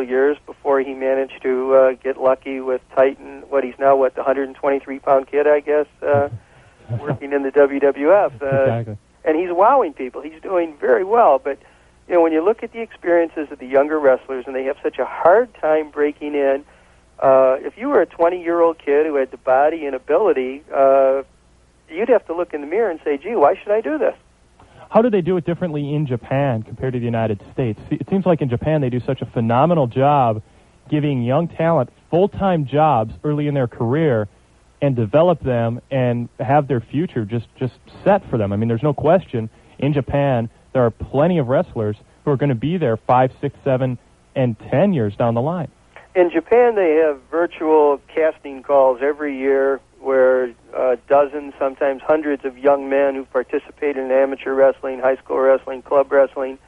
several years before he managed to uh, get lucky with Titan. What he's now, what the 123 pound kid, I guess, uh, working in the WWF. Uh, exactly. And he's wowing people. He's doing very well. But you know, when you look at the experiences of the younger wrestlers, and they have such a hard time breaking in. Uh, if you were a 20 year old kid who had the body and ability, uh, you'd have to look in the mirror and say, "Gee, why should I do this?" How do they do it differently in Japan compared to the United States? It seems like in Japan they do such a phenomenal job giving young talent full-time jobs early in their career and develop them and have their future just just set for them. I mean, there's no question in Japan there are plenty of wrestlers who are going to be there five, six, seven, and ten years down the line. In Japan, they have virtual casting calls every year where uh, dozens, sometimes hundreds of young men who participate in amateur wrestling, high school wrestling, club wrestling,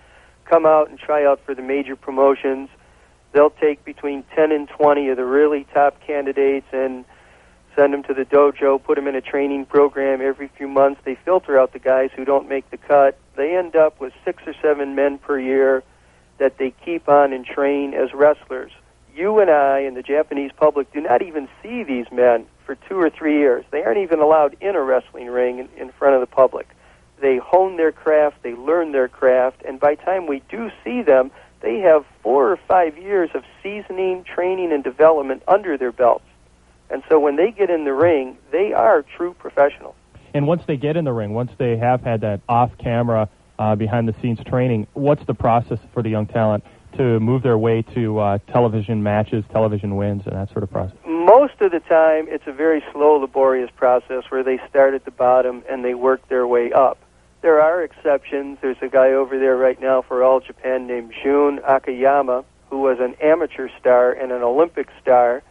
come out and try out for the major promotions. They'll take between 10 and 20 of the really top candidates and send them to the dojo, put them in a training program every few months. They filter out the guys who don't make the cut. They end up with six or seven men per year that they keep on and train as wrestlers. You and I and the Japanese public do not even see these men for two or three years. They aren't even allowed in a wrestling ring in, in front of the public. They hone their craft, they learn their craft, and by the time we do see them, they have four or five years of seasoning, training, and development under their belts. And so when they get in the ring, they are true professionals. And once they get in the ring, once they have had that off-camera, uh, behind-the-scenes training, what's the process for the young talent to move their way to uh, television matches, television wins, and that sort of process? Most of the time, it's a very slow, laborious process where they start at the bottom and they work their way up. There are exceptions. There's a guy over there right now for All Japan named Jun Akiyama, who was an amateur star and an Olympic star.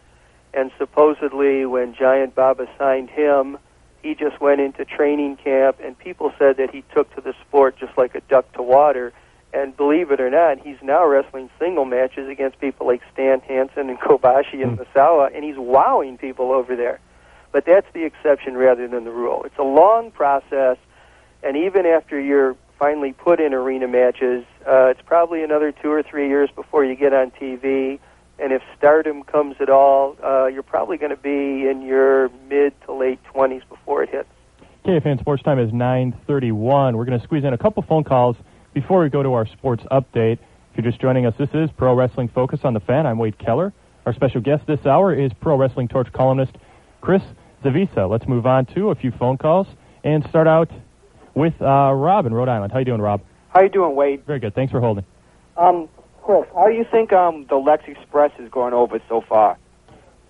And supposedly, when Giant Baba signed him, he just went into training camp, and people said that he took to the sport just like a duck to water. And believe it or not, he's now wrestling single matches against people like Stan Hansen and Kobashi and Misawa, and he's wowing people over there. But that's the exception rather than the rule. It's a long process, and even after you're finally put in arena matches, uh, it's probably another two or three years before you get on TV. And if stardom comes at all, uh, you're probably going to be in your mid to late 20s before it hits. KFan Sports Time is 9:31. We're going to squeeze in a couple phone calls before we go to our sports update. If you're just joining us, this is Pro Wrestling Focus on the Fan. I'm Wade Keller. Our special guest this hour is Pro Wrestling Torch columnist Chris Zavisa. Let's move on to a few phone calls and start out with uh, Rob in Rhode Island. How you doing, Rob? How you doing, Wade? Very good. Thanks for holding. Um, Chris, how do you think um the Lex Express is going over so far?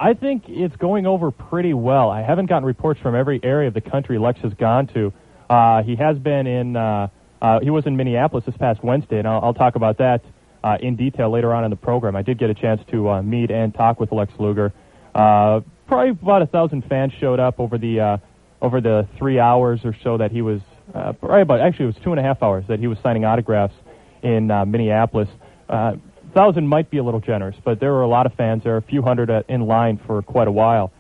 I think it's going over pretty well. I haven't gotten reports from every area of the country Lex has gone to. Uh, he has been in. Uh, uh, he was in Minneapolis this past Wednesday, and I'll, I'll talk about that uh, in detail later on in the program. I did get a chance to uh, meet and talk with Lex Luger. Uh, probably about a thousand fans showed up over the uh, over the three hours or so that he was. Uh, probably about actually it was two and a half hours that he was signing autographs in Minneapolis. Uh, thousand might be a little generous, but there were a lot of fans. There a few hundred in line for quite a while.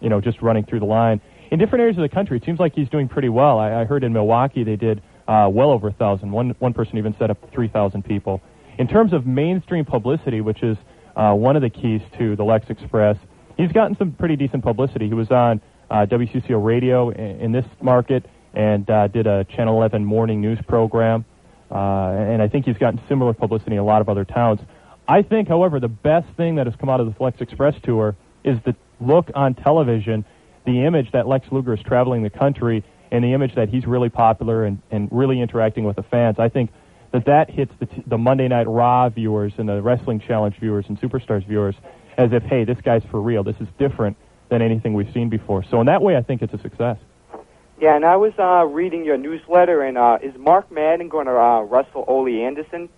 You know, just running through the line in different areas of the country. It seems like he's doing pretty well. I, I heard in Milwaukee they did uh, well over a thousand. One one person even set up three thousand people. In terms of mainstream publicity, which is uh, one of the keys to the Lex Express, he's gotten some pretty decent publicity. He was on uh, WCCO radio in, in this market and uh, did a Channel 11 morning news program. Uh, and I think he's gotten similar publicity in a lot of other towns. I think, however, the best thing that has come out of the Lex Express tour is the look on television, the image that Lex Luger is traveling the country, and the image that he's really popular and, and really interacting with the fans. I think that that hits the, t- the Monday Night Raw viewers and the Wrestling Challenge viewers and Superstars viewers as if, hey, this guy's for real. This is different than anything we've seen before. So in that way, I think it's a success. Yeah, and I was uh, reading your newsletter, and uh, is Mark Madden going to uh, wrestle Ole Anderson?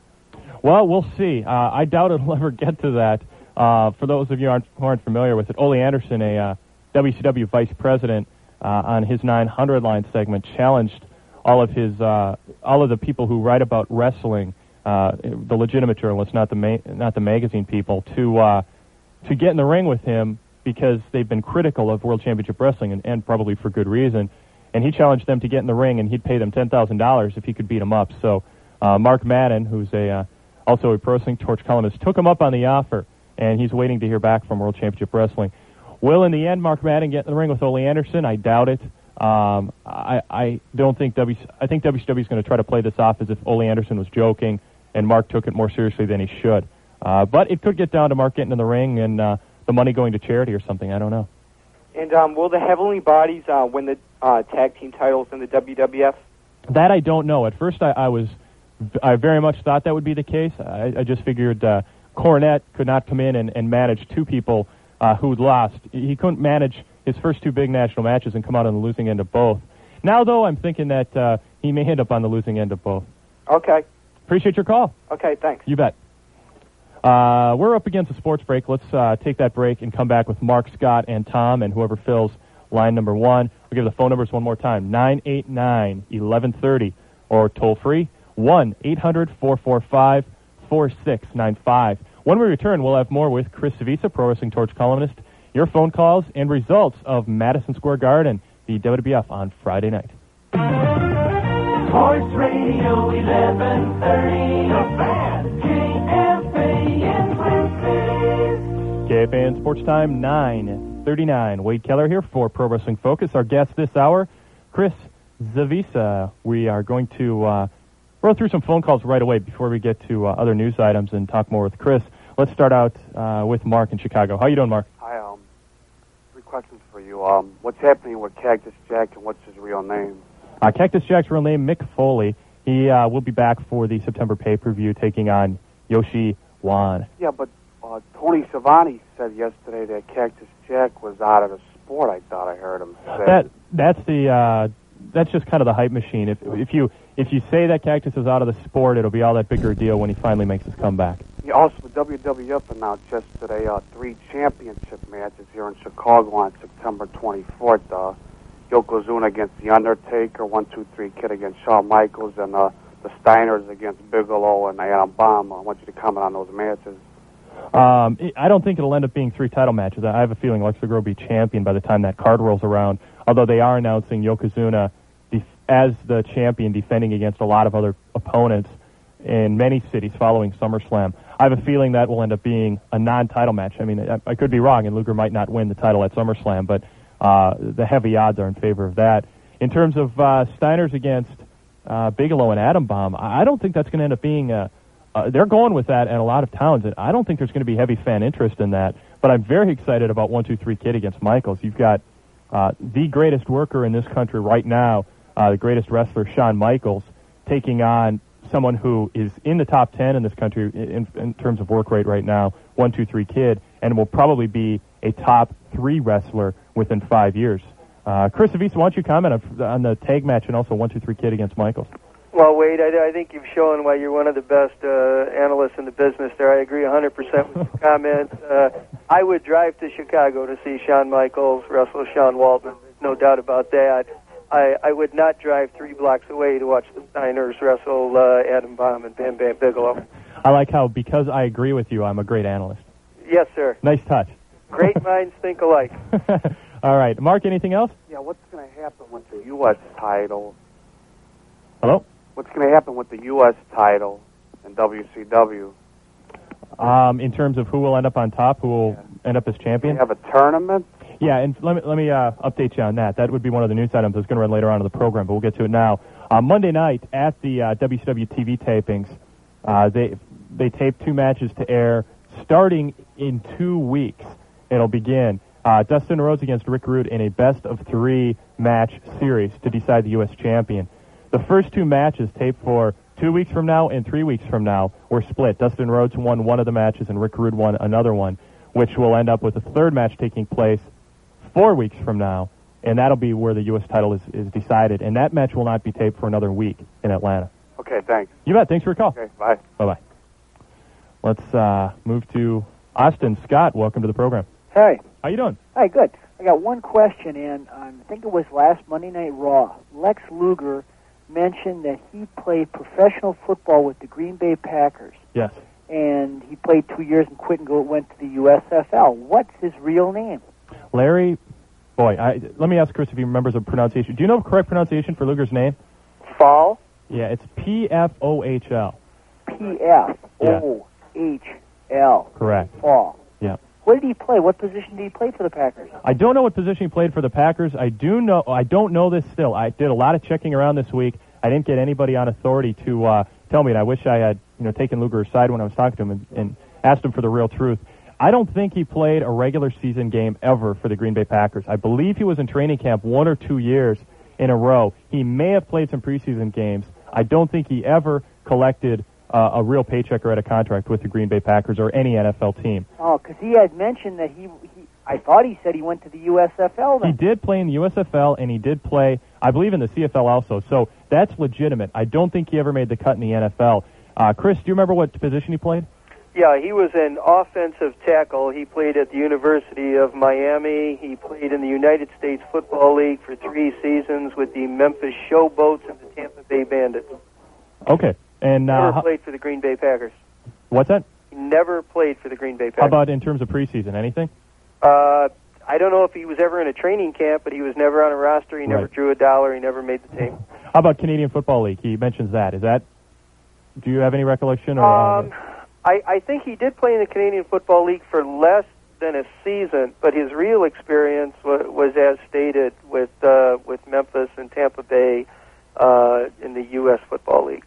Well, we'll see. Uh, I doubt it'll ever get to that. Uh, for those of you aren't, who aren't familiar with it, Ole Anderson, a uh, WCW vice president, uh, on his 900 line segment, challenged all of his uh, all of the people who write about wrestling, uh, the legitimate journalists, not the ma- not the magazine people, to uh, to get in the ring with him because they've been critical of World Championship Wrestling and, and probably for good reason. And he challenged them to get in the ring, and he'd pay them ten thousand dollars if he could beat them up. So uh, Mark Madden, who's a uh, also a Pro Wrestling Torch columnist, took him up on the offer, and he's waiting to hear back from World Championship Wrestling. Will, in the end, Mark Madden get in the ring with Ole Anderson? I doubt it. Um, I, I don't think W. I think WCW is going to try to play this off as if Ole Anderson was joking, and Mark took it more seriously than he should. Uh, but it could get down to Mark getting in the ring and uh, the money going to charity or something. I don't know. And um, will the Heavenly Bodies uh, win the uh, tag team titles in the WWF? That I don't know. At first, I, I was, I very much thought that would be the case. I, I just figured uh, Cornette could not come in and, and manage two people uh, who'd lost. He couldn't manage his first two big national matches and come out on the losing end of both. Now, though, I'm thinking that uh, he may end up on the losing end of both. Okay. Appreciate your call. Okay, thanks. You bet. Uh, we're up against a sports break. Let's uh, take that break and come back with Mark, Scott, and Tom, and whoever fills line number one. We'll give the phone numbers one more time 989 1130 or toll free 1 800 445 4695. When we return, we'll have more with Chris Zavisa, Pro Wrestling Torch columnist, your phone calls, and results of Madison Square Garden, the WWF on Friday night. Sports Radio 1130. The fan. KFAN Twin Cities. KFAN Sports Time 939. Wade Keller here for Pro Wrestling Focus. Our guest this hour, Chris Zavisa. We are going to uh, roll through some phone calls right away before we get to uh, other news items and talk more with Chris. Let's start out uh, with Mark in Chicago. How you doing, Mark? Hi, um, three questions for you. Um, what's happening with Cactus Jack and what's his real name? Uh, Cactus Jack's real name, Mick Foley. He uh, will be back for the September pay-per-view taking on Yoshi Kwan. Yeah, but uh, Tony Schiavone said yesterday that Cactus Jack was out of the sport. I thought I heard him say. That that's the uh, that's just kind of the hype machine. If if you if you say that Cactus is out of the sport, it'll be all that bigger deal when he finally makes his comeback. Yeah, also, the WWF announced yesterday uh, three championship matches here in Chicago on September 24th. Uh, Yokozuna against The Undertaker, One Two Three Kid against Shawn Michaels, and uh, the Steiners against Bigelow and Adam Bomb. I want you to comment on those matches. Um, I don't think it'll end up being three title matches. I have a feeling Lex Luger will be champion by the time that card rolls around. Although they are announcing Yokozuna as the champion, defending against a lot of other opponents in many cities following SummerSlam. I have a feeling that will end up being a non-title match. I mean, I, I could be wrong, and Luger might not win the title at SummerSlam, but uh, the heavy odds are in favor of that. In terms of uh, Steiner's against uh, Bigelow and Adam Bomb, I don't think that's going to end up being a. Uh, they're going with that in a lot of towns, and I don't think there's going to be heavy fan interest in that. But I'm very excited about one, two, three kid against Michaels. You've got uh, the greatest worker in this country right now, uh, the greatest wrestler, Shawn Michaels, taking on someone who is in the top 10 in this country in, in terms of work rate right now, one, two, three kid, and will probably be a top three wrestler within five years. Uh, Chris Zavisa, why don't you comment on, on the tag match and also one, two, three kid against Michaels? Well, Wade, I, I think you've shown why you're one of the best uh, analysts in the business there. I agree 100% with your comment. Uh, I would drive to Chicago to see Shawn Michaels wrestle Sean Waltman. There's no doubt about that. I, I would not drive three blocks away to watch the Steiners wrestle uh, Adam Bomb and Bam Bam Bigelow. I like how, because I agree with you, I'm a great analyst. Yes, sir. Nice touch. Great minds think alike. All right. Mark, anything else? Yeah, what's going to happen with the U.S. title? Hello? What's going to happen with the U.S. title and WCW? Um, in terms of who will end up on top, who will Yeah. end up as They champion? have a tournament. Yeah, and let me let me uh, update you on that. That would be one of the news items that's going to run later on in the program, but we'll get to it now. Uh, Monday night at the uh, WCW TV tapings, uh, they they taped two matches to air starting in two weeks. It'll begin uh, Dustin Rhodes against Rick Rude in a best of three match series to decide the U.S. champion. The first two matches taped for two weeks from now and three weeks from now were split. Dustin Rhodes won one of the matches and Rick Rude won another one, which will end up with a third match taking place four weeks from now, and that'll be where the U.S. title is, is decided. And that match will not be taped for another week in Atlanta. Okay, thanks. You bet. Thanks for your call. Okay, bye. Bye bye. Let's uh, move to Austin. Scott, welcome to the program. Hey, How you doing? hi, good. I got one question, and um, I think it was last Monday Night Raw. Lex Luger mentioned that he played professional football with the Green Bay Packers, Yes. and he played two years and quit and go went to the USFL. What's his real name? Larry, boy, I, let me ask Chris if he remembers the pronunciation. Do you know the correct pronunciation for Luger's name? Fall. Yeah, it's P F O H L. P F. O H L. Correct. Fall. Yeah. What did he play? What position did he play for the Packers? I don't know what position he played for the Packers. I do know. I don't know this still. I did a lot of checking around this week. I didn't get anybody on authority to uh, tell me, and I wish I had, you know, taken Luger aside when I was talking to him and, and asked him for the real truth. I don't think he played a regular season game ever for the Green Bay Packers. I believe he was in training camp one or two years in a row. He may have played some preseason games. I don't think he ever collected uh, a real paycheck or had a contract with the Green Bay Packers or any NFL team. Oh, because he had mentioned that he, he. I thought he said he went to the USFL. He did play in the USFL and he did play, I believe, in the CFL also. So that's legitimate. I don't think he ever made the cut in the NFL. Uh, Chris, do you remember what position he played? Yeah, he was an offensive tackle. He played at the University of Miami. He played in the United States Football League for three seasons with the Memphis Showboats and the Tampa Bay Bandits. Okay. And uh, Never played for the Green Bay Packers. what's that? He never played for the Green Bay Packers. How about in terms of preseason? Anything? Uh, I don't know if he was ever in a training camp, but he was never on a roster. He never Right. drew a dollar. He never made the team. How about Canadian Football League? He mentions that. Is that? Do you have any recollection? Or, uh, Um, I, I think he did play in the Canadian Football League for less than a season, but his real experience was, was as stated with uh, with Memphis and Tampa Bay uh, in the U.S. Football League.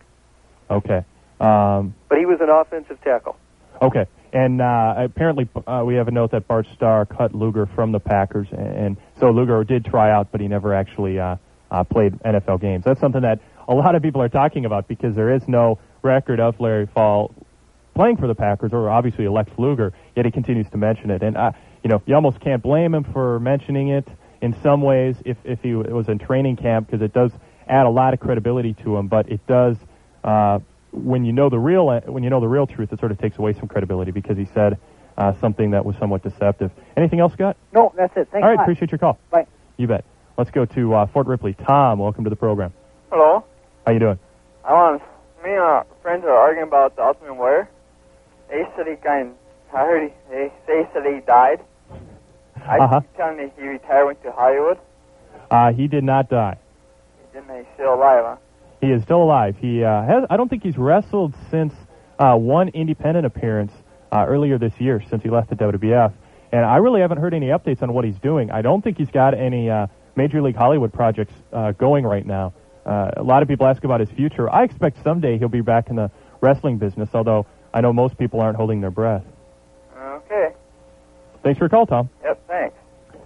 okay. Um, But he was an offensive tackle. Okay. And uh, apparently, uh, we have a note that Bart Starr cut Luger from the Packers, and, and so Luger did try out, but he never actually uh, uh, played NFL games. That's something that a lot of people are talking about because there is no record of Larry Pfohl playing for the Packers, or obviously Lex Luger. Yet he continues to mention it, and uh, you know you almost can't blame him for mentioning it in some ways if if he was in training camp because it does add a lot of credibility to him, but it does. Uh, when you know the real when you know the real truth, it sort of takes away some credibility because he said uh, something that was somewhat deceptive. Anything else, Scott? No, that's it. Thanks All right, appreciate your call. Bye. You bet. Let's go to uh, Fort Ripley. Tom, welcome to the program. Hello. How you doing? I want me and our friends are arguing about the Ultimate Warrior. He kind. I heard he. They they said he died. I Uh-huh. keep telling me he retired, went to Hollywood. Uh, he did not die. He didn't. He's still alive, huh? He is still alive. He uh, has. I don't think he's wrestled since uh, one independent appearance uh, earlier this year, since he left the WWF. And I really haven't heard any updates on what he's doing. I don't think he's got any uh, Major League Hollywood projects uh, going right now. Uh, a lot of people ask about his future. I expect someday he'll be back in the wrestling business, although I know most people aren't holding their breath. Okay. Thanks for your call, Tom. Yep. Thanks.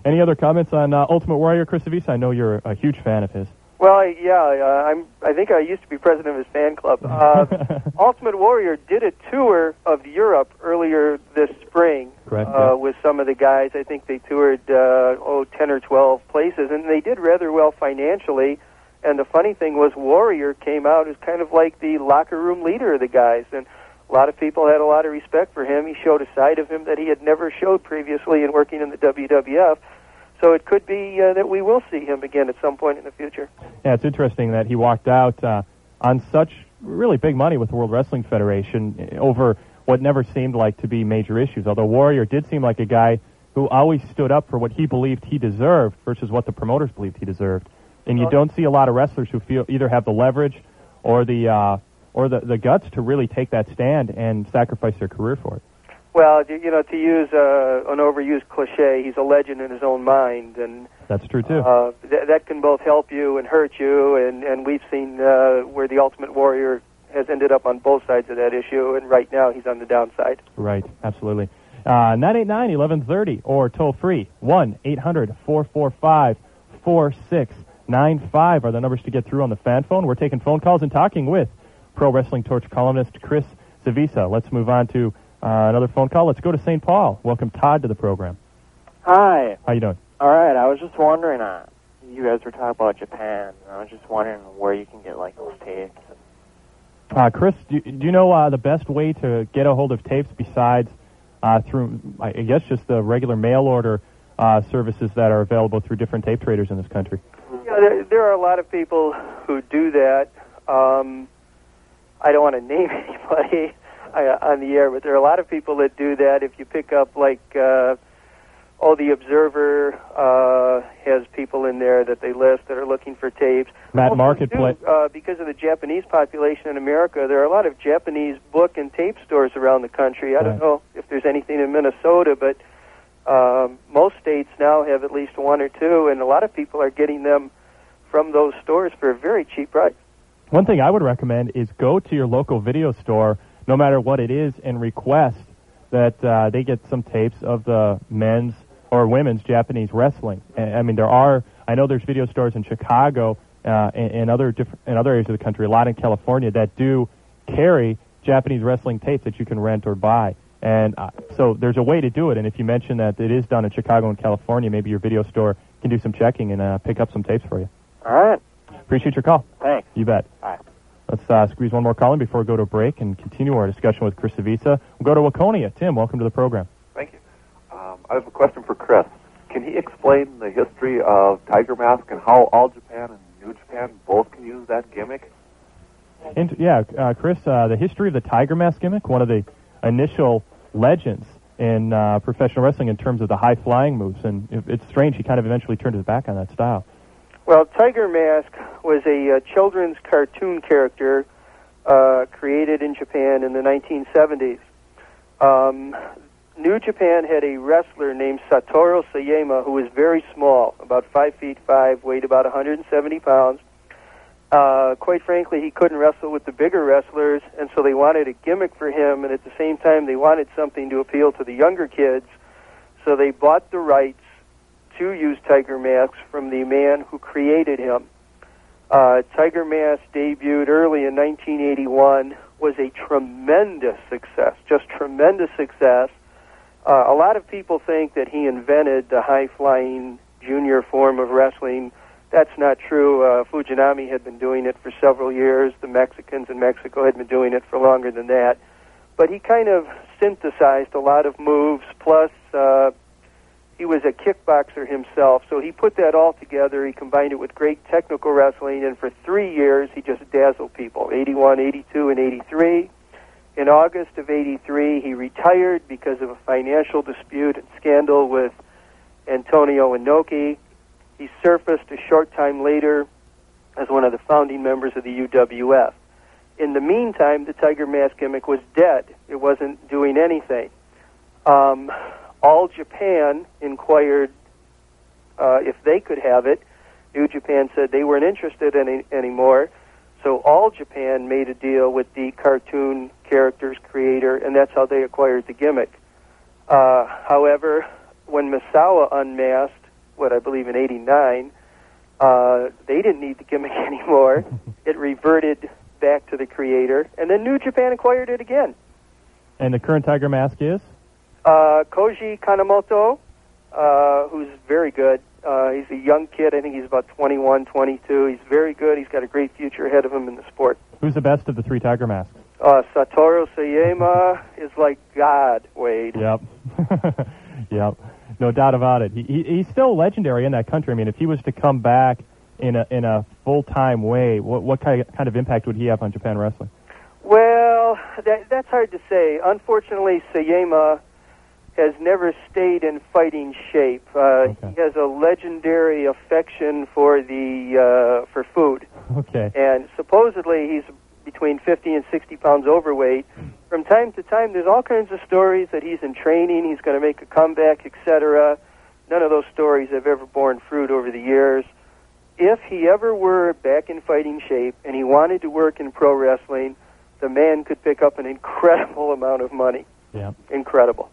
Any other comments on uh, Ultimate Warrior, Chris Zavisa? I know you're a huge fan of his. Well, yeah, uh, I'm. I think I used to be president of his fan club. Uh, Ultimate Warrior did a tour of Europe earlier this spring Correct, uh, yeah. with some of the guys. I think they toured uh, oh ten or twelve places, and they did rather well financially. And the funny thing was, Warrior came out as kind of like the locker room leader of the guys, and a lot of people had a lot of respect for him. He showed a side of him that he had never showed previously in working in the WWF. So it could be uh, that we will see him again at some point in the future. Yeah, it's interesting that he walked out uh, on such really big money with the World Wrestling Federation eh, over what never seemed like to be major issues. Although Warrior did seem like a guy who always stood up for what he believed he deserved versus what the promoters believed he deserved. And you don't see a lot of wrestlers who feel either have the leverage or the uh, or the, the guts to really take that stand and sacrifice their career for it. Well, you know, to use uh, an overused cliche, he's a legend in his own mind, and That's true too. uh, th- that can both help you and hurt you. And and we've seen uh, where the Ultimate Warrior has ended up on both sides of that issue, and right now he's on the downside. Right, absolutely. Uh, 989 1130 or toll free 1 800 445 4695 are the numbers to get through on the fan phone. We're taking phone calls and talking with Pro Wrestling Torch columnist Chris Zavisa. Let's move on to uh, another phone call. Let's go to St. Paul. Welcome Todd to the program. Hi. How you doing? All right. I was just wondering. Uh, you guys were talking about Japan. I was just wondering where you can get like those tapes. Uh, Chris, do, do you know uh, the best way to get a hold of tapes besides uh, through, I guess, just the regular mail order uh, services that are available through different tape traders in this country? Know, there, there are a lot of people who do that. Um, I don't want to name anybody on the air, but there are a lot of people that do that. If you pick up like uh, oh, the Observer uh, has people in there that they list that are looking for tapes. Matt Marketplace. uh, because of the Japanese population in America, there are a lot of Japanese book and tape stores around the country. I don't know if there's anything in Minnesota, but um, most states now have at least one or two, and a lot of people are getting them from those stores for a very cheap price. One thing I would recommend is go to your local video store, no matter what it is, and request that uh, they get some tapes of the men's or women's Japanese wrestling. I mean, there are. I know there's video stores in Chicago uh, and, and other different in other areas of the country, a lot in California that do carry Japanese wrestling tapes that you can rent or buy. And uh, so there's a way to do it. And if you mention that it is done in Chicago and California, maybe your video store can do some checking and uh, pick up some tapes for you. All right. Appreciate your call. Thanks. You bet. All right. Let's uh, squeeze one more call in before we go to a break and continue our discussion with Chris Zavisa. We'll go to Waconia. Tim, welcome to the program. Thank you. Um, I have a question for Chris. Can he explain the history of Tiger Mask and how All Japan and New Japan both can use that gimmick? And, yeah, uh, Chris, uh, the history of the Tiger Mask gimmick, one of the initial legends in uh, professional wrestling in terms of the high flying moves. And it's strange he kind of eventually turned his back on that style. Well, Tiger Mask was a uh, children's cartoon character uh, created in Japan in the 1970s. Um, New Japan had a wrestler named Satoru Sayama who was very small, about five feet five, weighed about 170 pounds. Uh, quite frankly, he couldn't wrestle with the bigger wrestlers, and so they wanted a gimmick for him, and at the same time, they wanted something to appeal to the younger kids. So they bought the rights to use Tiger Mask from the man who created him. Uh, Tiger Mask debuted early in 1981, was a tremendous success, just tremendous success. Uh, a lot of people think that he invented the high flying junior form of wrestling. That's not true. Uh, Fujinami had been doing it for several years. The Mexicans in Mexico had been doing it for longer than that. But he kind of synthesized a lot of moves, plus, uh, he was a kickboxer himself, so he put that all together. He combined it with great technical wrestling, and for three years he just dazzled people 81, 82, and 83. In August of 83, he retired because of a financial dispute and scandal with Antonio Inoki. He surfaced a short time later as one of the founding members of the UWF. In the meantime, the Tiger Mask gimmick was dead. It wasn't doing anything. Um, all Japan inquired uh, if they could have it. New Japan said they weren't interested any, anymore. So All Japan made a deal with the cartoon character's creator, and that's how they acquired the gimmick. Uh, however, when Misawa unmasked, what I believe in '89, uh, they didn't need the gimmick anymore. it reverted back to the creator, and then New Japan acquired it again. And the current Tiger Mask is? Uh, Koji Kanemoto, uh, who's very good. Uh, he's a young kid. I think he's about 21, 22. He's very good. He's got a great future ahead of him in the sport. Who's the best of the three Tiger Masks? Uh, Satoru Sayama is like God, Wade. Yep. yep. No doubt about it. He, he, he's still legendary in that country. I mean, if he was to come back in a in a full time way, what what kind of, kind of impact would he have on Japan wrestling? Well, that, that's hard to say. Unfortunately, Sayama has never stayed in fighting shape. Uh, Okay. He has a legendary affection for the uh, for food. Okay. and supposedly he's between 50 and 60 pounds overweight. From time to time, there's all kinds of stories that he's in training, he's going to make a comeback, etc. None of those stories have ever borne fruit over the years. If he ever were back in fighting shape and he wanted to work in pro wrestling, the man could pick up an incredible amount of money. Yeah. Incredible.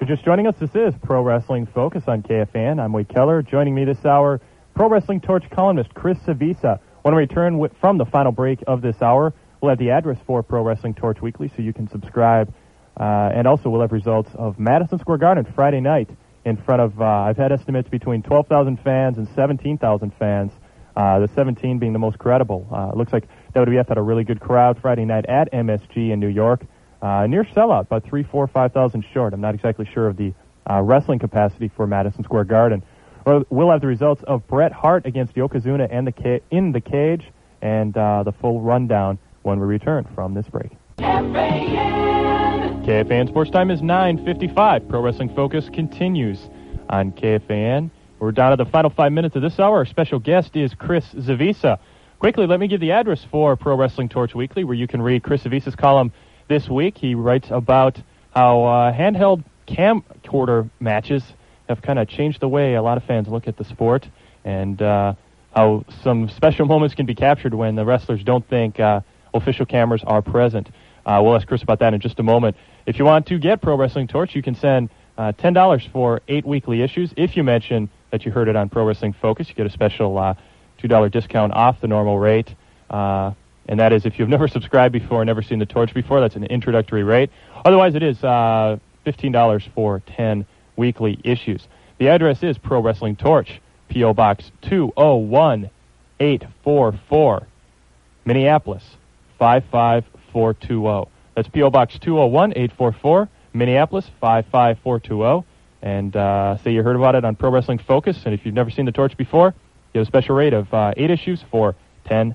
You're just joining us, this is Pro Wrestling Focus on KFAN. I'm Wade Keller. Joining me this hour, Pro Wrestling Torch columnist Chris Zavisa. When we return wi- from the final break of this hour, we'll have the address for Pro Wrestling Torch Weekly so you can subscribe. Uh, and also, we'll have results of Madison Square Garden Friday night in front of, uh, I've had estimates between 12,000 fans and 17,000 fans. Uh, the 17 being the most credible. Uh, looks like WWF had a really good crowd Friday night at MSG in New York. Uh, near sellout, about three, four, five thousand short. I'm not exactly sure of the uh, wrestling capacity for Madison Square Garden. Well, have the results of Bret Hart against Yokozuna and the ca- in the cage, and uh, the full rundown when we return from this break. KFAN Sports Time is 9:55. Pro Wrestling Focus continues. on KFAN. We're down to the final five minutes of this hour. Our special guest is Chris Zavisa. Quickly, let me give the address for Pro Wrestling Torch Weekly, where you can read Chris Zavisa's column this week. He writes about how uh, handheld camcorder matches have kind of changed the way a lot of fans look at the sport, and uh, how some special moments can be captured when the wrestlers don't think uh, official cameras are present. Uh, we'll ask Chris about that in just a moment. If you want to get Pro Wrestling Torch, you can send uh, $10 for eight weekly issues. If you mention that you heard it on Pro Wrestling Focus, you get a special uh, $2 discount off the normal rate. Uh, and that is if you've never subscribed before, never seen the torch before, that's an introductory rate. Otherwise, it is uh, $15 for 10 weekly issues. The address is Pro Wrestling Torch, P.O. Box 201844, Minneapolis 55420. That's P.O. Box 201844, Minneapolis 55420. And uh, say you heard about it on Pro Wrestling Focus. And if you've never seen the torch before, you have a special rate of uh, eight issues for $10.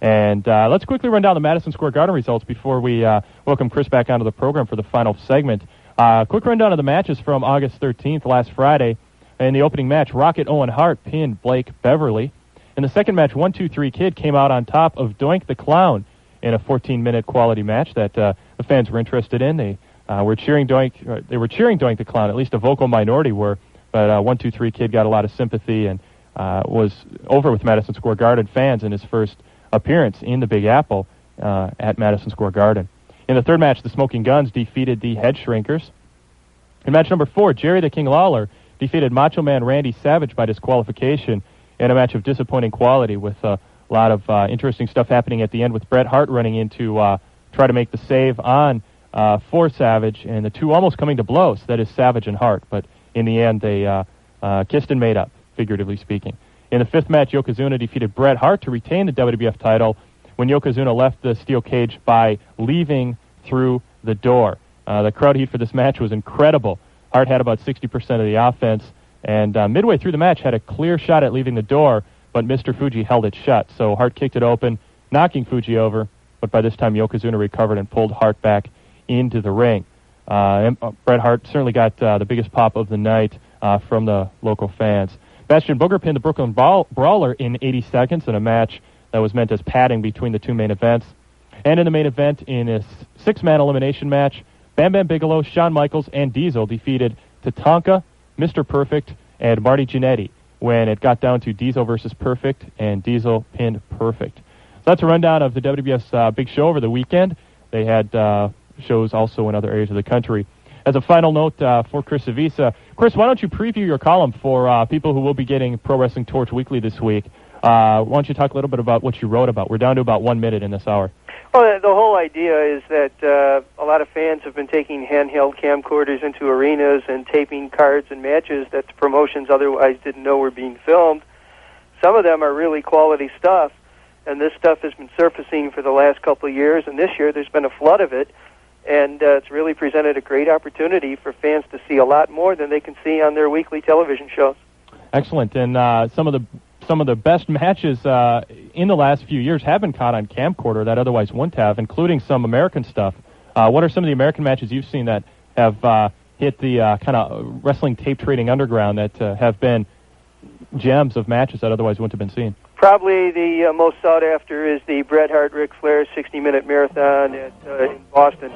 And uh, let's quickly run down the Madison Square Garden results before we uh, welcome Chris back onto the program for the final segment. Uh, quick rundown of the matches from August 13th, last Friday. In the opening match, Rocket Owen Hart pinned Blake Beverly. In the second match, 1 2 3 Kid came out on top of Doink the Clown in a 14 minute quality match that uh, the fans were interested in. They uh, were cheering Doink, uh, they were cheering Doink the Clown, at least a vocal minority were. But uh, 1 2 3 Kid got a lot of sympathy and was over with Madison Square Garden fans in his first appearance in the Big Apple uh, at Madison Square Garden. In the third match, the Smoking Gunns defeated the Head Shrinkers. In match number four, Jerry the King Lawler defeated Macho Man Randy Savage by disqualification in a match of disappointing quality with a lot of uh, interesting stuff happening at the end with Bret Hart running in to uh, try to make the save on uh, for Savage and the two almost coming to blows. That is Savage and Hart, but in the end they uh, uh, kissed and made up, figuratively speaking. In the fifth match, Yokozuna defeated Bret Hart to retain the WWF title when Yokozuna left the steel cage by leaving through the door. Uh, the crowd heat for this match was incredible. Hart had about 60% of the offense, and uh, midway through the match had a clear shot at leaving the door, but Mr. Fuji held it shut. So Hart kicked it open, knocking Fuji over, but by this time Yokozuna recovered and pulled Hart back into the ring. Uh, and, uh, Bret Hart certainly got uh, the biggest pop of the night uh, from the local fans. Bastion Booger pinned the Brooklyn Brawler in 80 seconds in a match that was meant as padding between the two main events. And in the main event, in a six-man elimination match, Bam Bam Bigelow, Shawn Michaels, and Diesel defeated Tatanka, Mr. Perfect, and Marty Jannetty when it got down to Diesel versus Perfect, and Diesel pinned Perfect. So that's a rundown of the WWF's uh, big show over the weekend. They had uh, shows also in other areas of the country. As a final note uh, for Chris Zavisa, Chris, why don't you preview your column for uh, people who will be getting Pro Wrestling Torch Weekly this week? Uh, why don't you talk a little bit about what you wrote about? We're down to about one minute in this hour. Well, the- whole idea is that uh, a lot of fans have been taking handheld camcorders into arenas and taping cards and matches that the promotions otherwise didn't know were being filmed. Some of them are really quality stuff, and this stuff has been surfacing for the last couple of years, and this year there's been a flood of it, and uh, it's really presented a great opportunity for fans to see a lot more than they can see on their weekly television shows. Excellent, and uh, some of the some of the best matches uh, in the last few years have been caught on camcorder that otherwise wouldn't have, including some American stuff. Uh, what are some of the American matches you've seen that have uh, hit the uh, kind of wrestling tape trading underground that uh, have been gems of matches that otherwise wouldn't have been seen? Probably the uh, most sought after is the Bret Hart Ric Flair 60 minute marathon at, uh, in Boston,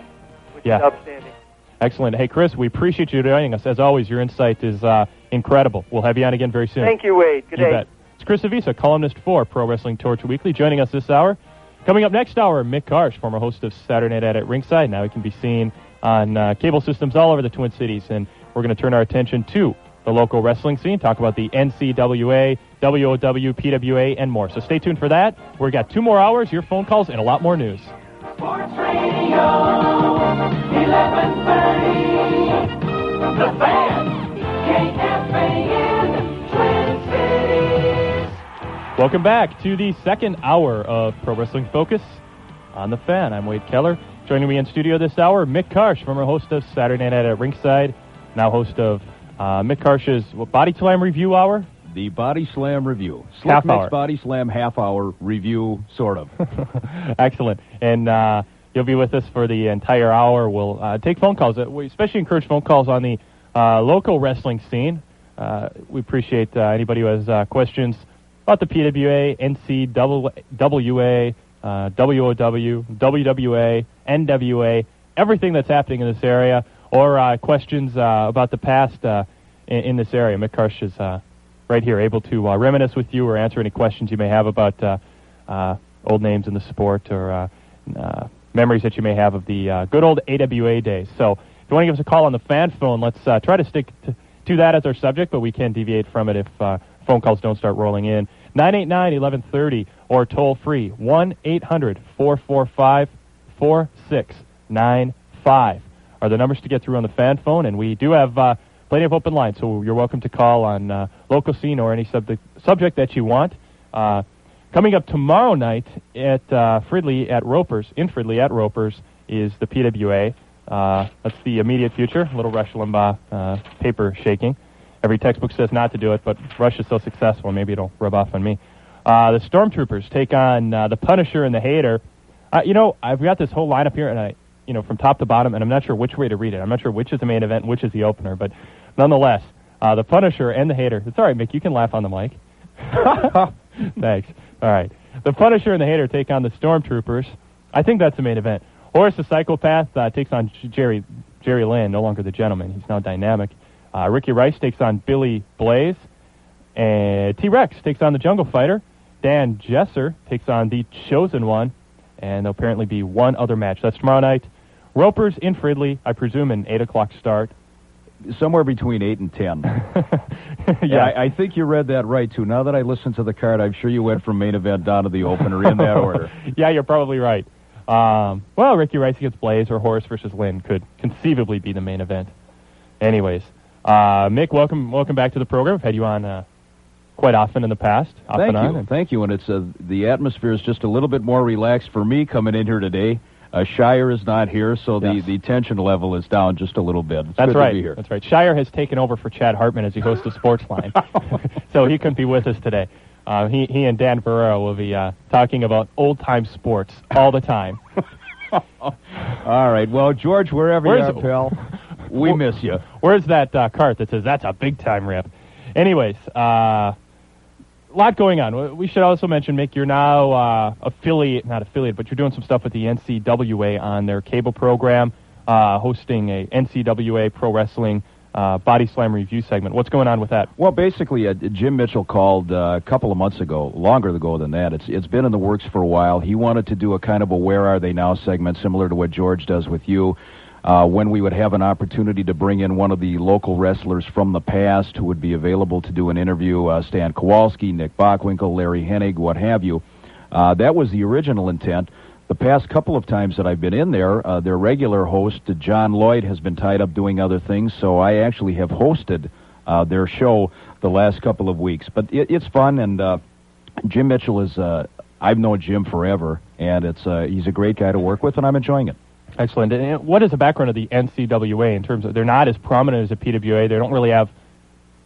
Yeah. outstanding. Excellent. Hey, Chris, we appreciate you joining us. As always, your insight is uh, incredible. We'll have you on again very soon. Thank you, Wade. Good You day. bet. It's Chris Zavisa, columnist for Pro Wrestling Torch Weekly, joining us this hour. Coming up next hour, Mick Karch, former host of Saturday Night at Ringside. Now he can be seen on uh, cable systems all over the Twin Cities, and we're going to turn our attention to the local wrestling scene, talk about the NCWA, WOW, PWA, and more. So stay tuned for that. We've got two more hours, your phone calls, and a lot more news. Sports Radio, 1130. The Fan, KFAN, Twin Cities. Welcome back to the second hour of Pro Wrestling Focus on the Fan. I'm Wade Keller. Joining me in studio this hour, Mick Karch, former host of Saturday Night at Ringside, now host of uh, Mick Karch's Body Slam Review Hour. The Body Slam Review. Slick Half Mix hour. Body Slam half hour review, sort of. Excellent. And uh, you'll be with us for the entire hour. We'll uh, take phone calls. Uh, We especially encourage phone calls on the uh, local wrestling scene. Uh, we appreciate uh, anybody who has uh, questions about the PWA, NCWA, uh, WOW, WWA, NWA, everything that's happening in this area, or uh, questions uh, about the past uh, in, in this area. Mick Karch is uh, right here, able to uh, reminisce with you or answer any questions you may have about uh, uh, old names in the sport or uh, uh, memories that you may have of the good old AWA days. So if you want to give us a call on the fan phone, let's try to stick to, to that as our subject, but we can deviate from it if phone calls don't start rolling in. 989-1130 or toll free 1-800-445 4695 are the numbers to get through on the fan phone, and we do have plenty of open lines, so you're welcome to call on uh, local scene or any subject subject that you want. Uh, coming up tomorrow night at uh, Fridley at Ropers, in Fridley at Ropers, is the PWA. Uh, that's the immediate future. A little Rush Limbaugh uh, paper shaking. Every textbook says not to do it, but Rush is so successful, maybe it'll rub off on me. Uh, the Stormtroopers take on uh, the Punisher and the Hater. Uh, you know, I've got this whole lineup here, and I, you know, from top to bottom, and I'm not sure which way to read it. I'm not sure which is the main event, and which is the opener, but nonetheless, uh, the Punisher and the Hater. It's all right, Mick. You can laugh on the mic. Thanks. All right. The Punisher and the Hater take on the Stormtroopers. I think that's the main event. Horace the Psychopath uh, takes on Jerry Jerry Lynn, no longer the gentleman. He's now dynamic. Uh, Ricky Rice takes on Billy Blaze. And T Rex takes on the Jungle Fighter. Dan Jesser takes on the Chosen One. And there'll apparently be one other match. That's tomorrow night. Ropers in Fridley, I presume an 8 o'clock start. Somewhere between 8 and 10. Yeah. I, I think you read that right, too. Now that I listened to the card, I'm sure you went from main event down to the opener in that order. yeah, you're probably right. Um, well, Ricky Rice against Blaze or Horace versus Lynn could conceivably be the main event. Anyways, uh, Mick, welcome welcome back to the program. I've had you on uh, quite often in the past. Off Thank you. Thank you. And it's uh, the atmosphere is just a little bit more relaxed for me coming in here today. Uh, Schire is not here, so the, Yes. the tension level is down just a little bit. It's That's right. to be here. That's right. Schire has taken over for Chad Hartman as he hosts the Sports Line, so he couldn't be with us today. Uh, he he and Dan Barreiro will be uh, talking about old time sports all the time. All right. Well, George, wherever Where's- you are, pal, we miss you. Where's that uh, cart that says that's a big time rip? Anyways, uh, lot going on. We should also mention, Mick, you're now uh, affiliate, not affiliate, but you're doing some stuff with the NCWA on their cable program, uh, hosting a NCWA Pro Wrestling uh, Body Slam review segment. What's going on with that? Well, basically, uh, Jim Mitchell called uh, a couple of months ago, longer ago than that. It's it's been in the works for a while. He wanted to do a kind of a "Where Are They Now" segment, similar to what George does with you. Uh, when we would have an opportunity to bring in one of the local wrestlers from the past who would be available to do an interview, uh, Stan Kowalski, Nick Bockwinkel, Larry Hennig, what have you. Uh, that was the original intent. The past couple of times that I've been in there, uh, their regular host, John Lloyd, has been tied up doing other things, so I actually have hosted uh, their show the last couple of weeks. But it, it's fun, and uh, Jim Mitchell is, uh, I've known Jim forever, and it's uh, he's a great guy to work with, and I'm enjoying it. Excellent. And what is the background of the NCWA in terms of they're not as prominent as the PWA? They don't really have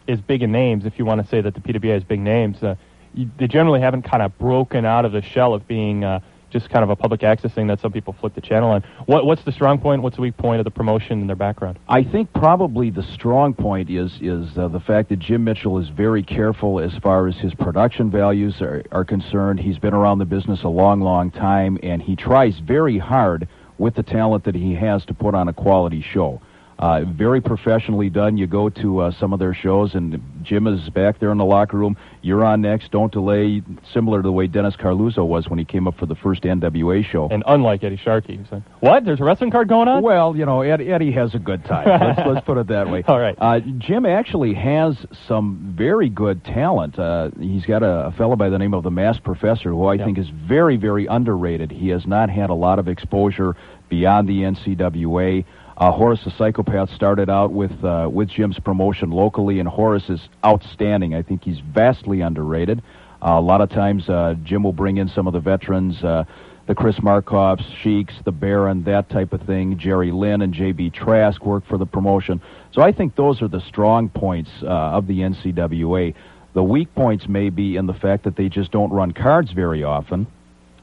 as big a names, if you want to say that the PWA has big names. Uh, you, they generally haven't kind of broken out of the shell of being uh, just kind of a public access thing that some people flip the channel on. What, what's the strong point? What's the weak point of the promotion and their background? I think probably the strong point is is uh, the fact that Jim Mitchell is very careful as far as his production values are, are concerned. He's been around the business a long, long time, and he tries very hard with the talent that he has to put on a quality show. Uh, very professionally done. You go to uh, some of their shows, and Jim is back there in the locker room. You're on next. Don't delay. Similar to the way Dennis Coralluzzo was when he came up for the first NWA show. And unlike Eddie Sharkey, he's like, what? There's a wrestling card going on? Well, you know, Ed, Eddie has a good time. Let's, let's put it that way. All right. Uh, Jim actually has some very good talent. Uh, he's got a, a fellow by the name of the Mass Professor, who I Yeah. think is very, very underrated. He has not had a lot of exposure beyond the NCWA. Uh, Horace the Psychopath started out with uh, with Jim's promotion locally, and Horace is outstanding. I think he's vastly underrated. Uh, a lot of times, uh, Jim will bring in some of the veterans, uh, the Chris Markoffs, Sheiks, the Baron, that type of thing. Jerry Lynn and J.B. Trask work for the promotion. So I think those are the strong points uh, of the NCWA. The weak points may be in the fact that they just don't run cards very often,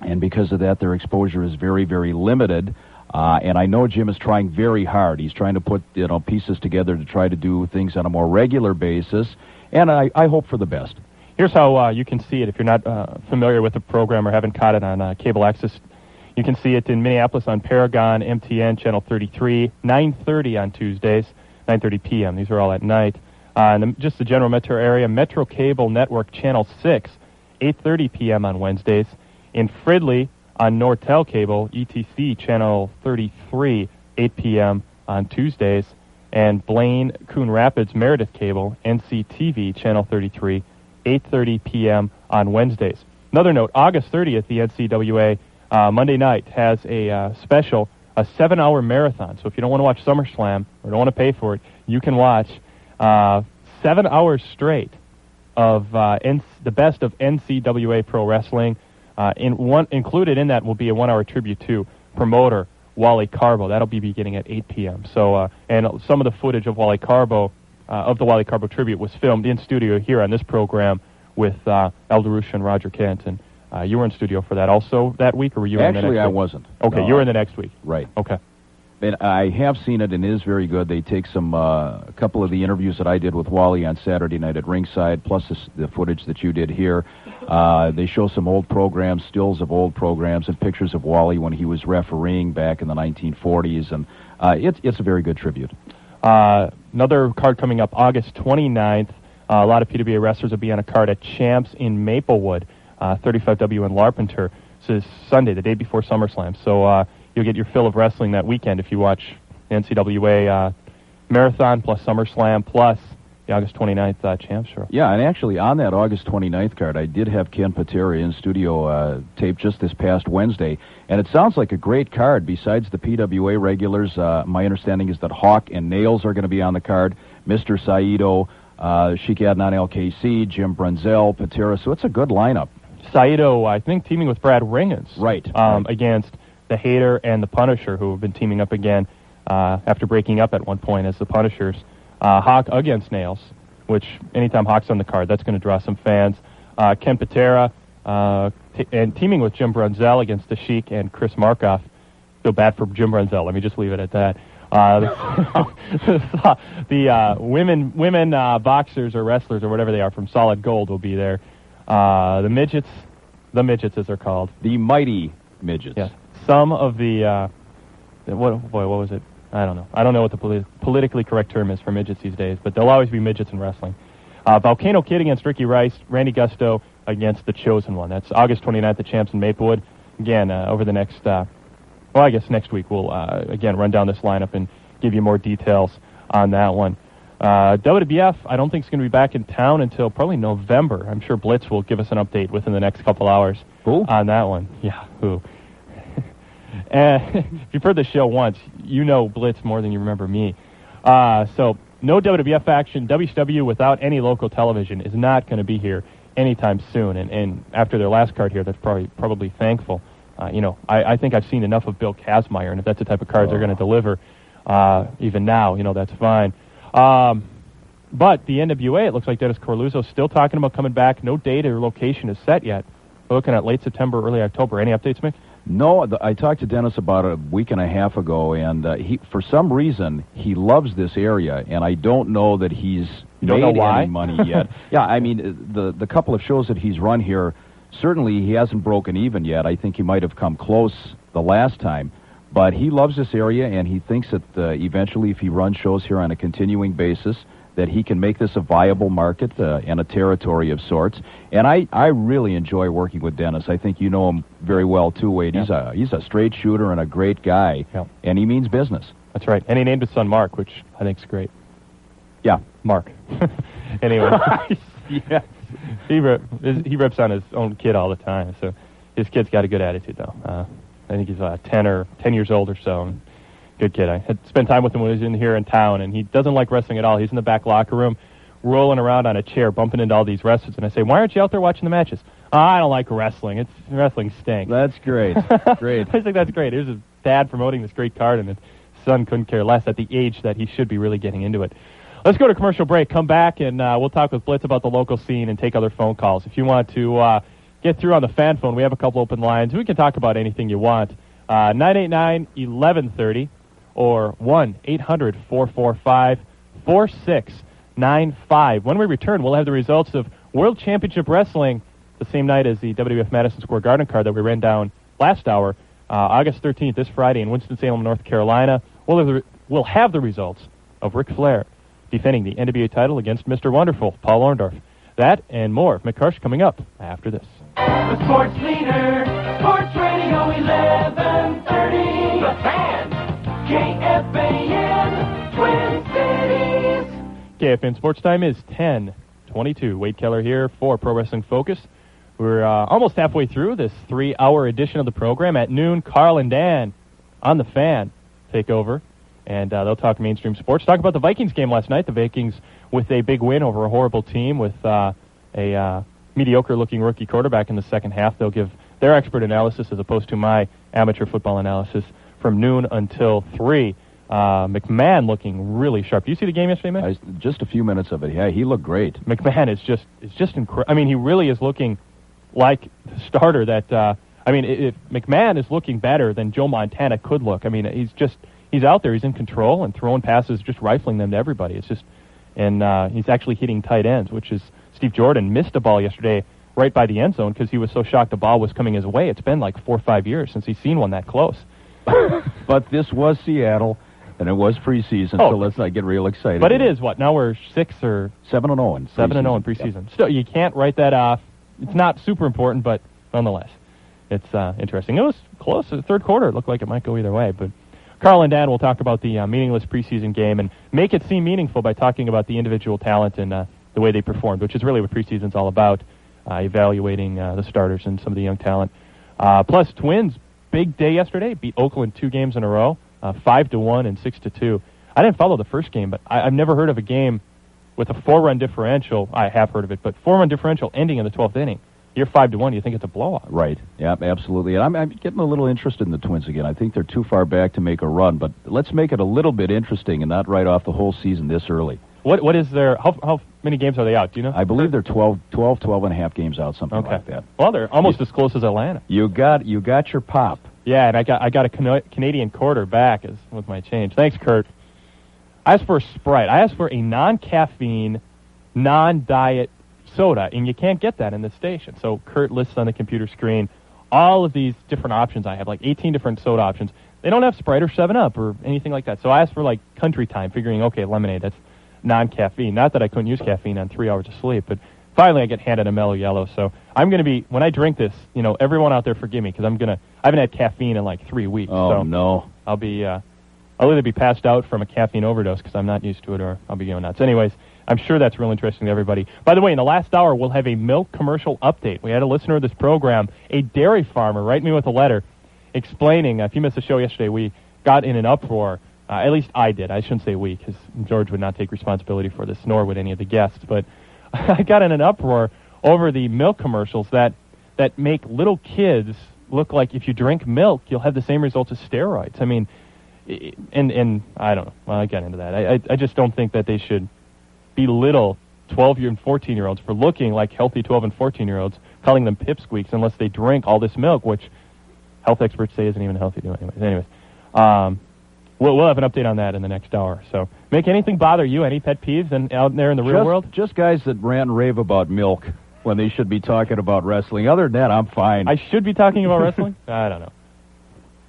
and because of that, their exposure is very, very limited. Uh, and I know Jim is trying very hard. He's trying to put you know pieces together to try to do things on a more regular basis, and I, I hope for the best. Here's how uh, you can see it if you're not uh, familiar with the program or haven't caught it on uh, cable access. You can see it in Minneapolis on Paragon, MTN, Channel 33, 9.30 on Tuesdays, 9.30 p.m. These are all at night. Uh, and just the general metro area, Metro Cable Network, Channel 6, 8.30 p.m. on Wednesdays. In Fridley on Nortel Cable, ETC, Channel 33, 8 p.m. on Tuesdays. And Blaine, Coon Rapids, Meredith Cable, NCTV, Channel 33, 8.30 p.m. on Wednesdays. Another note, August 30th, the NCWA uh, Monday night has a uh, special, a seven-hour marathon. So if you don't want to watch SummerSlam or don't want to pay for it, you can watch uh, seven hours straight of uh, the best of NCWA Pro Wrestling. Uh, in one included in that will be a one-hour tribute to promoter Wally Carbo. That'll be beginning at 8 p.m. So uh, and some of the footage of Wally Carbo uh, of the Wally Carbo tribute was filmed in studio here on this program with uh, El Darush and Roger Kent. And uh, you were in studio for that also that week, or were you in the Actually, next I week? wasn't. Okay, No, you were in the next week. Right. Okay. And I have seen it, and it is very good. They take some uh, a couple of the interviews that I did with Wally on Saturday night at ringside, plus this, the footage that you did here. Uh, they show some old programs, stills of old programs, and pictures of Wally when he was refereeing back in the 1940s, and uh, it's it's a very good tribute. Uh, another card coming up August 29th. Uh, a lot of PWA wrestlers will be on a card at Champs in Maplewood, uh, 35W in Larpenteur. This is Sunday, the day before SummerSlam. So uh, you'll get your fill of wrestling that weekend if you watch NCWA uh, Marathon plus SummerSlam plus the August 29th uh, Champs show. Yeah, and actually on that August 29th card, I did have Ken Patera in studio uh, tape just this past Wednesday, and it sounds like a great card. Besides the PWA regulars, uh, my understanding is that Hawk and Nailz are going to be on the card. Mr. Saito, uh, Sheik Adnan Al-Kaissie, Jim Brunzell, Patera. So it's a good lineup. Saito, I think, teaming with Brad Rheingans. Right, Um, right. Against the Hater and the Punisher, who have been teaming up again uh, after breaking up at one point as the Punishers. Uh, Hawk against Nailz, which anytime Hawk's on the card, that's going to draw some fans. Uh, Ken Patera uh, t- and teaming with Jim Brunzell against the Sheik and Chris Markoff. Feel bad for Jim Brunzell. Let me just leave it at that. Uh, the uh, women women uh, boxers or wrestlers or whatever they are from Solid Gold will be there. Uh, the midgets, the midgets as they're called. The Mighty Midgets. Yes. Some of the, uh, the- what boy, what was it? I don't know. I don't know what the poli- politically correct term is for midgets these days, but there'll always be midgets in wrestling. Uh, Volcano Kid against Ricky Rice, Randy Gusto against the Chosen One. That's August 29th at Champs in Maplewood. Again, uh, over the next, uh, well, I guess next week we'll uh, again run down this lineup and give you more details on that one. Uh, WWF, I don't think is going to be back in town until probably November. I'm sure Blitz will give us an update within the next couple hours on that one. Yeah, who? Uh, if you've heard the show once, you know Blitz more than you remember me. Uh, so, no WWF action. WCW without any local television is not going to be here anytime soon. And, and after their last card here, that's probably probably thankful. Uh, you know, I, I think I've seen enough of Bill Kazmaier, and if that's the type of cards they're going to deliver, uh, even now, you know, that's fine. Um, but the NWA, it looks like Dennis Coralluzzo's still talking about coming back. No date or location is set yet. We're looking at late September, early October. Any updates, Mick? No, th- I talked to Dennis about a week and a half ago, and uh, he, for some reason, he loves this area, and I don't know that he's made any money yet. yeah, I mean, uh, the the couple of shows that he's run here, certainly he hasn't broken even yet. I think he might have come close the last time, but he loves this area, and he thinks that uh, eventually, if he runs shows here on a continuing basis, that he can make this a viable market uh, and a territory of sorts. And I, I really enjoy working with Dennis. I think you know him very well too, Wade. He's a he's a straight shooter and a great guy, Yeah. and he means business. That's right. And he named his son Mark, which I think is great. Yeah. Mark. anyway, yes. he his- he rips on his own kid all the time. So his kid's got a good attitude, though. Uh, I think he's uh, ten or ten years old or so. And good kid. I had spent time with him when he was in here in town, and he doesn't like wrestling at all. He's in the back locker room, rolling around on a chair, bumping into all these wrestlers. And I say, "Why aren't you out there watching the matches?" "Oh, I don't like wrestling. It's wrestling stinks. That's great. great. I think that's great. Here's his dad promoting this great card, and his son couldn't care less at the age that he should be really getting into it. Let's go to commercial break. Come back, and uh, we'll talk with Blitz about the local scene and take other phone calls. If you want to uh, get through on the fan phone, we have a couple open lines. We can talk about anything you want. Uh, 989-1130 or 1-800-445-4695. When we return, we'll have the results of World Championship Wrestling the same night as the WWF Madison Square Garden card that we ran down last hour, uh, August 13th, this Friday in Winston-Salem, North Carolina. We'll have, the, we'll have the results of Ric Flair defending the NWA title against Mr. Wonderful, Paul Orndorff. That and more. Mick Karch coming up after this. The sports leader, Sports Radio 1130. The Fan, KFAN, Twin Cities. KFAN Sports Time is 10:22. Wade Keller here for Pro Wrestling Focus. We're uh, almost halfway through this three-hour edition of the program. At noon, Carl and Dan on the Fan take over, and uh, they'll talk mainstream sports. Talk about the Vikings game last night. The Vikings with a big win over a horrible team with uh, a uh, mediocre-looking rookie quarterback in the second half. They'll give their expert analysis as opposed to my amateur football analysis from noon until three. Uh, McMahon looking really sharp. Do you see the game yesterday, man? I, just a few minutes of it. Yeah, he looked great. McMahon is just is just incredible. I mean, he really is looking like the starter that. Uh, I mean, if McMahon is looking better than Joe Montana could look. I mean, he's just he's out there. He's in control and throwing passes, just rifling them to everybody. It's just, and uh, he's actually hitting tight ends, which is Steve Jordan missed a ball yesterday right by the end zone because he was so shocked the ball was coming his way. It's been like four or five years since he's seen one that close. But this was Seattle, and it was preseason, Oh. so let's not get real excited. But it is what now we're six or seven and zero in seven and zero in preseason. preseason. Still, you can't write that off. It's not super important, but nonetheless, it's uh, interesting. It was close. The third quarter it looked like it might go either way. But Carl and Dan will talk about the uh, meaningless preseason game and make it seem meaningful by talking about the individual talent and uh, the way they performed, which is really what preseason's all about, uh, evaluating uh, the starters and some of the young talent. Uh, plus, Twins big day yesterday. Beat Oakland two games in a row, uh, five to one and six to two. I didn't follow the first game, but I, I've never heard of a game with a four-run differential. I have heard of it, but four-run differential ending in the twelfth inning. You're five to one. You think it's a blowout? Right. Yeah, absolutely. And I'm, I'm getting a little interested in the Twins again. I think they're too far back to make a run, but let's make it a little bit interesting and not write off the whole season this early. What What is their? How how many games are they out? Do you know? I believe they're 12, 12, 12 and a half games out, something Okay. like that. Well, they're almost as close as Atlanta. You got you got your pop. Yeah, and I got I got a Cana- Canadian quarter back as with my change. Thanks, Kurt. I asked for a Sprite. I asked for a non-caffeine, non-diet soda, and you can't get that in this station. So Kurt lists on the computer screen all of these different options I have, like 18 different soda options. They don't have Sprite or 7 Up or anything like that. So I asked for like Country Time, figuring okay, lemonade that's non-caffeine. Not that I couldn't use caffeine on three hours of sleep, but finally I get handed a Mellow Yellow. So I'm going to be when I drink this, you know, everyone out there forgive me because I'm gonna I haven't had caffeine in like three weeks. Oh so no. I'll be uh, I'll either be passed out from a caffeine overdose because I'm not used to it, or I'll be going nuts. Anyways, I'm sure that's real interesting to everybody. By the way, in the last hour, we'll have a milk commercial update. We had a listener of this program, a dairy farmer, write me with a letter explaining. Uh, if you missed the show yesterday, we got in an uproar. Uh, at least I did. I shouldn't say we, because George would not take responsibility for this, nor would any of the guests. But I got in an uproar over the milk commercials that that make little kids look like if you drink milk, you'll have the same results as steroids. I mean, and and I don't know. Well, I got into that. I I, I just don't think that they should belittle 12 year and 14 year olds for looking like healthy 12 and 14 year olds, calling them pipsqueaks unless they drink all this milk, which health experts say isn't even healthy anyways. Anyways, um, we'll we'll have an update on that in the next hour. So, make anything bother you? Any pet peeves and out there in the real just, world? Just guys that rant and rave about milk when they should be talking about wrestling. Other than that, I'm fine. I should be talking about wrestling. I don't know.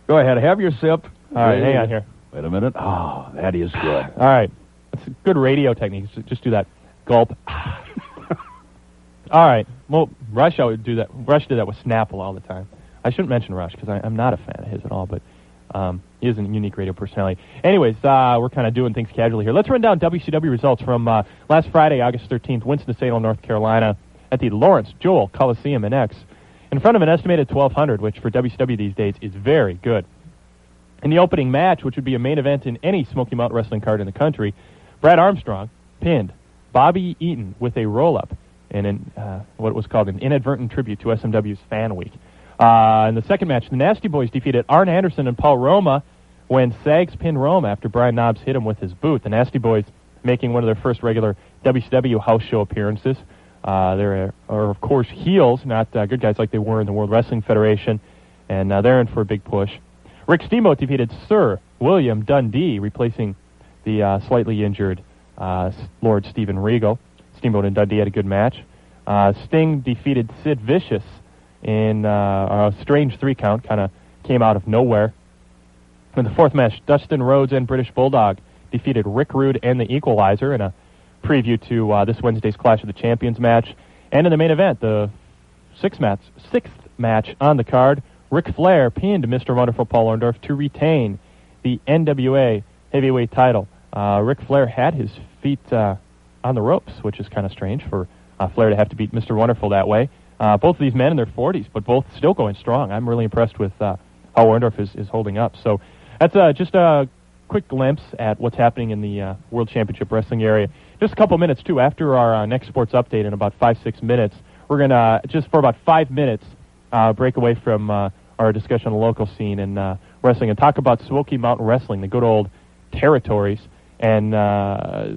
Go ahead, have your sip. All right, hang on here. Wait a minute. Oh, that is good. All right. That's a good radio technique. Just- do that. Gulp. all right. Well, Rush, I would do that. Rush did that with Snapple all the time. I shouldn't mention Rush because I'm not a fan of his at all, but um, is a unique radio personality. Anyways, uh, we're kind of doing things casually here. Let's run down WCW results from uh, last Friday, August 13th, Winston-Salem, North Carolina, at the Lawrence Joel Coliseum in X, in front of an estimated 1,200, which for WCW these days is very good. In the opening match, which would be a main event in any Smoky Mountain Wrestling card in the country, Brad Armstrong pinned Bobby Eaton with a roll-up in an, uh, what was called an inadvertent tribute to SMW's Fan Week. Uh, in the second match, the Nasty Boys defeated Arn Anderson and Paul Roma when Sags pinned Roma after Brian Knobbs hit him with his boot. The Nasty Boys making one of their first regular WCW house show appearances. Uh, they're, are, of course, heels, not uh, good guys like they were in the World Wrestling Federation, and uh, they're in for a big push. Rick Steamboat defeated Sir William Dundee, replacing the uh, slightly injured uh, Lord Steven Regal. Steamboat and Dundee had a good match. Uh, Sting defeated Sid Vicious in uh, a strange three count, kind of came out of nowhere. In the fourth match, Dustin Rhodes and British Bulldog defeated Rick Rude and the Equalizer in a preview to uh, this Wednesday's Clash of the Champions match. And in the main event, the sixth match, sixth match on the card, Ric Flair pinned Mr. Wonderful Paul Orndorff to retain the NWA heavyweight title. Uh, Ric Flair had his feet uh, on the ropes, which is kind of strange for uh, Flair to have to beat Mr. Wonderful that way. Uh, both of these men in their 40s, but both still going strong. I'm really impressed with uh, how Orndorff is, is holding up. So that's uh, just a quick glimpse at what's happening in the uh, World Championship Wrestling area. Just a couple minutes, too, after our uh, next sports update in about five, six minutes, we're going to, just for about five minutes, uh, break away from uh, our discussion on the local scene and wrestling and talk about Smoky Mountain Wrestling, the good old territories. And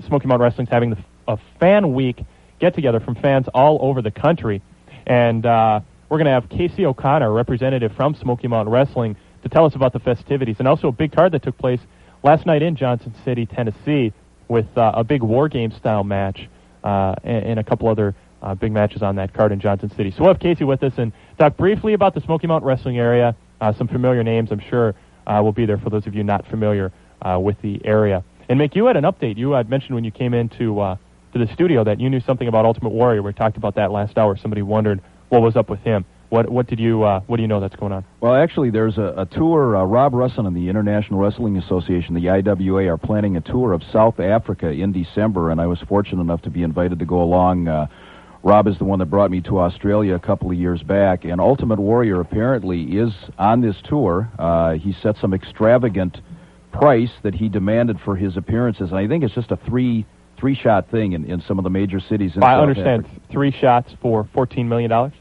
Smoky Mountain Wrestling's having the, a fan week get together from fans all over the country. And uh, we're going to have Casey O'Connor, representative from Smoky Mountain Wrestling, to tell us about the festivities. And also a big card that took place last night in Johnson City, Tennessee, with uh, a big war game style match uh, and, and a couple other uh, big matches on that card in Johnson City. So we'll have Casey with us and talk briefly about the Smoky Mountain Wrestling area. Uh, some familiar names, I'm sure, uh, will be there for those of you not familiar uh, with the area. And Mick, you had an update. You had mentioned when you came into to the studio that you knew something about Ultimate Warrior. We talked about that last hour. Somebody wondered what was up with him. What what did you uh, what do you know that's going on? Well, actually, there's a, a tour. Uh, Rob Russen and the International Wrestling Association, the IWA, are planning a tour of South Africa in December, and I was fortunate enough to be invited to go along. Uh, Rob is the one that brought me to Australia a couple of years back, and Ultimate Warrior apparently is on this tour. Uh, he set some extravagant price that he demanded for his appearances, and I think it's just a three three shot thing in, in some of the major cities in I South understand Africa. three shots for fourteen million dollars.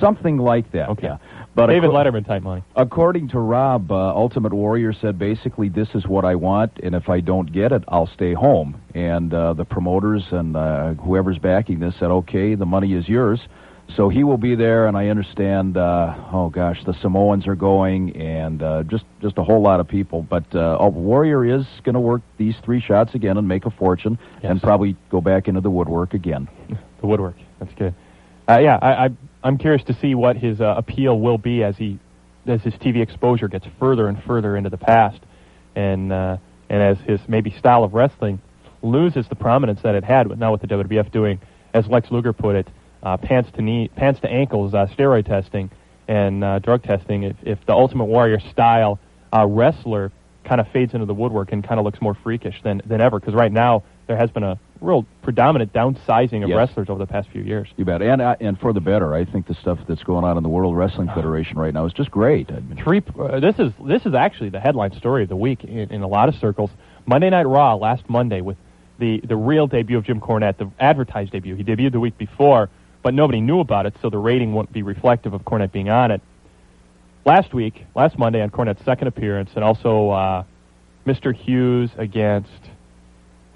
Something like that. Okay. Yeah. But David Letterman type money. According to Rob, uh, Ultimate Warrior said basically this is what I want, and if I don't get it, I'll stay home. And uh, the promoters and uh, whoever's backing this said, okay, the money is yours. So he will be there, and I understand. Uh, oh gosh, the Samoans are going, and uh, just just a whole lot of people. But uh, oh, Warrior is going to work these three shots again and make a fortune, and probably go back into the woodwork again. The woodwork. That's good. Uh, yeah, I, I I'm curious to see what his uh, appeal will be as he as his TV exposure gets further and further into the past, and uh, and as his maybe style of wrestling loses the prominence that it had. But now with the WWF doing, as Lex Luger put it, pants to knee, pants to ankles, uh, steroid testing and uh, drug testing. If, if the Ultimate Warrior style uh, wrestler kind of fades into the woodwork and kind of looks more freakish than than ever, because right now there has been a real predominant downsizing of Yes. wrestlers over the past few years. You bet, and uh, and for the better. I think the stuff that's going on in the World Wrestling Federation right now is just great. I mean, Three. Uh, this is this is actually the headline story of the week in, in a lot of circles. Monday Night Raw last Monday with the the real debut of Jim Cornette, the advertised debut. He debuted the week before, but nobody knew about it, so the rating wouldn't be reflective of Cornette being on it. Last week, last Monday, on Cornette's second appearance, and also uh, Mr. Hughes against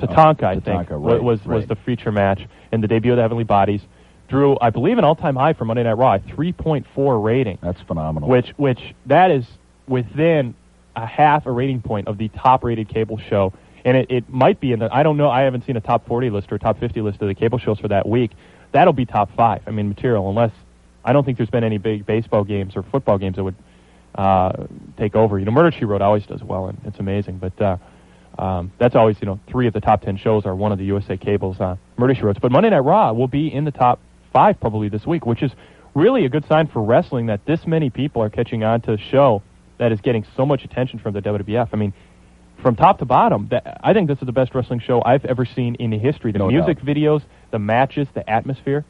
Tatanka, I think, Tatanka, wa- right, was was the feature match and the debut of the Heavenly Bodies. Drew, I believe, an all-time high for Monday Night Raw, a 3.4 rating that's phenomenal. which which that is within a half a rating point of the top rated cable show and it, it might be in the i don't know i haven't seen a top 40 list or top 50 list of the cable shows for that week that'll be top five. I mean material unless i don't think there's been any big baseball games or football games that would uh, take over. You know murder she wrote always does well and it's amazing but uh, um, that's always you know three of the top 10 shows are one of the usa cables uh, murder she wrote but monday night raw will be in the top five probably this week which is really a good sign for wrestling that this many people are catching on to a show that is getting so much attention from the WWF. I mean, from top to bottom, that, I think this is the best wrestling show I've ever seen in the history. The No music doubt. videos, the matches, the atmosphere.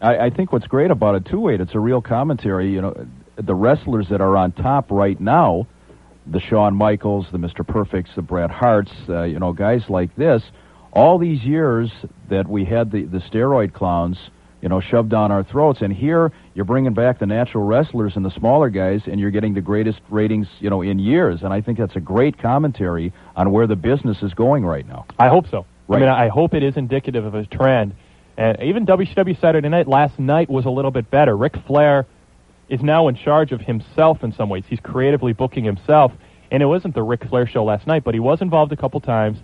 I, I think what's great about it too, Wade, it's a real commentary. You know, the wrestlers that are on top right now, the Shawn Michaels, the Mr. Perfects, the Bret Harts, uh, you know, guys like this. All these years that we had the the steroid clowns, you know, shoved down our throats, and here you're bringing back the natural wrestlers and the smaller guys, and you're getting the greatest ratings, you know, in years. And I think that's a great commentary on where the business is going right now. I hope so. I Right. mean, I hope it is indicative of a trend. And even WCW Saturday Night last night was a little bit better. Ric Flair is now in charge of himself in some ways. He's creatively booking himself, And it wasn't the Ric Flair show last night, but he was involved a couple times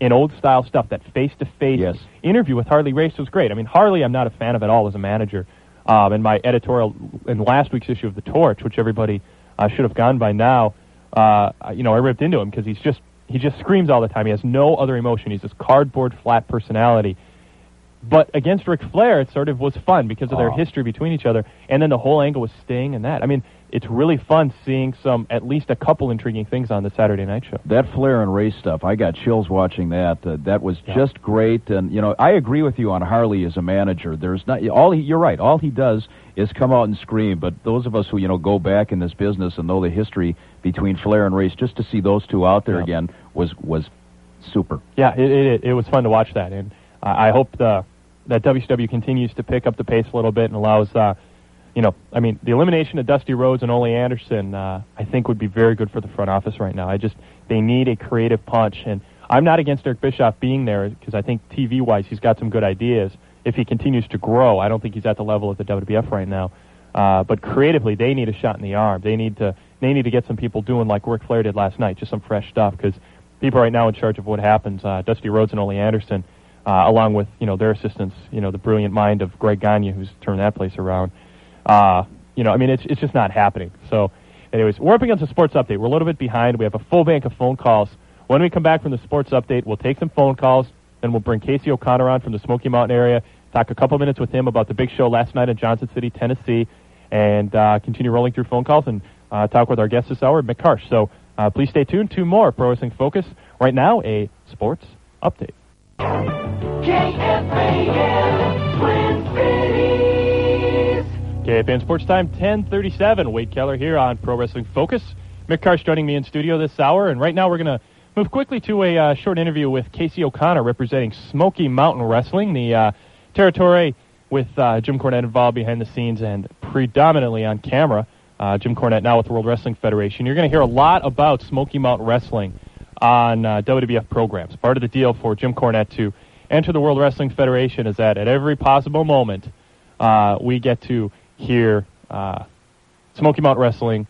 in old style stuff. That face to face interview with Harley Race was great. I mean, Harley, I'm not a fan of at all as a manager. Um, in my editorial in last week's issue of the Torch, which everybody uh, should have gone by now, uh, you know, I ripped into him because he's just he just screams all the time. He has no other emotion. He's this cardboard flat personality. But against Ric Flair, it sort of was fun because of their Oh. history between each other, and then the whole angle was Sting and that. I mean, it's really fun seeing some at least a couple intriguing things on the Saturday Night Show. That Flair and Race stuff, I got chills watching that. Uh, that was Yeah. just great, and you know, I agree with you on Harley as a manager. There's not all he. You're right. All he does is come out and scream. But those of us who you know go back in this business and know the history between Flair and Race, just to see those two out there Yeah. again was was super. Yeah, it, it, it was fun to watch that, and I I hope the that WCW continues to pick up the pace a little bit and allows, uh, you know, I mean, the elimination of Dusty Rhodes and Ole Anderson, uh, I think would be very good for the front office right now. I just they need a creative punch, and I'm not against Eric Bischoff being there because I think TV wise he's got some good ideas. If he continues to grow, I don't think he's at the level of the WWF right now. Uh, but creatively, they need a shot in the arm. They need to they need to get some people doing like Ric Flair did last night, just some fresh stuff. Because people right now in charge of what happens, uh, Dusty Rhodes and Ole Anderson, uh, along with you know their assistants, you know the brilliant mind of Greg Gagne, who's turned that place around. Uh, you know, I mean, it's it's just not happening. So, anyways, we're up against a sports update. We're a little bit behind. We have a full bank of phone calls. When we come back from the sports update, we'll take some phone calls. Then we'll bring Casey O'Connor on from the Smoky Mountain area. Talk a couple minutes with him about the big show last night in Johnson City, Tennessee, and uh, continue rolling through phone calls and uh, talk with our guest this hour, Mick Karch. So uh, please stay tuned. Two more Pro Wrestling Focus. Right now, a sports update. KFAN, Twin Cities. KFAN Sports Time, 1037. Wade Keller here on Pro Wrestling Focus. Mick Karch joining me in studio this hour, and right now we're going to move quickly to a uh, short interview with Casey O'Connor representing Smoky Mountain Wrestling, the uh, territory with uh, Jim Cornette involved behind the scenes and predominantly on camera. Uh, Jim Cornette now with the World Wrestling Federation. You're going to hear a lot about Smoky Mountain Wrestling on uh, WWF programs. Part of the deal for Jim Cornette to enter the World Wrestling Federation is that at every possible moment, uh, we get to hear uh, Smoky Mountain Wrestling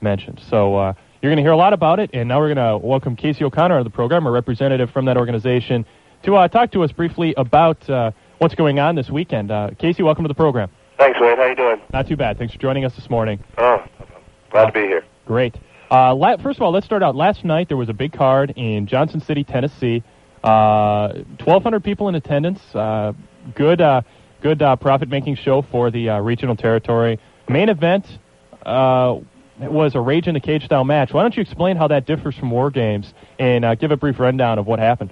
mentioned. So uh, you're going to hear a lot about it, and now we're going to welcome Casey O'Connor of the program, a representative from that organization, to uh, talk to us briefly about uh, what's going on this weekend. Uh, Casey, welcome to the program. Thanks, Wade. How you doing? Not too bad. Thanks for joining us this morning. Oh, glad to be here. Great. Uh, la- first of all, let's start out. Last night there was a big card in Johnson City, Tennessee. Uh, 1,200 people in attendance. Uh, good, uh, uh, profit-making show for the uh, regional territory. Main event uh, was a Rage in the Cage style match. Why don't you explain how that differs from War Games and uh, give a brief rundown of what happened?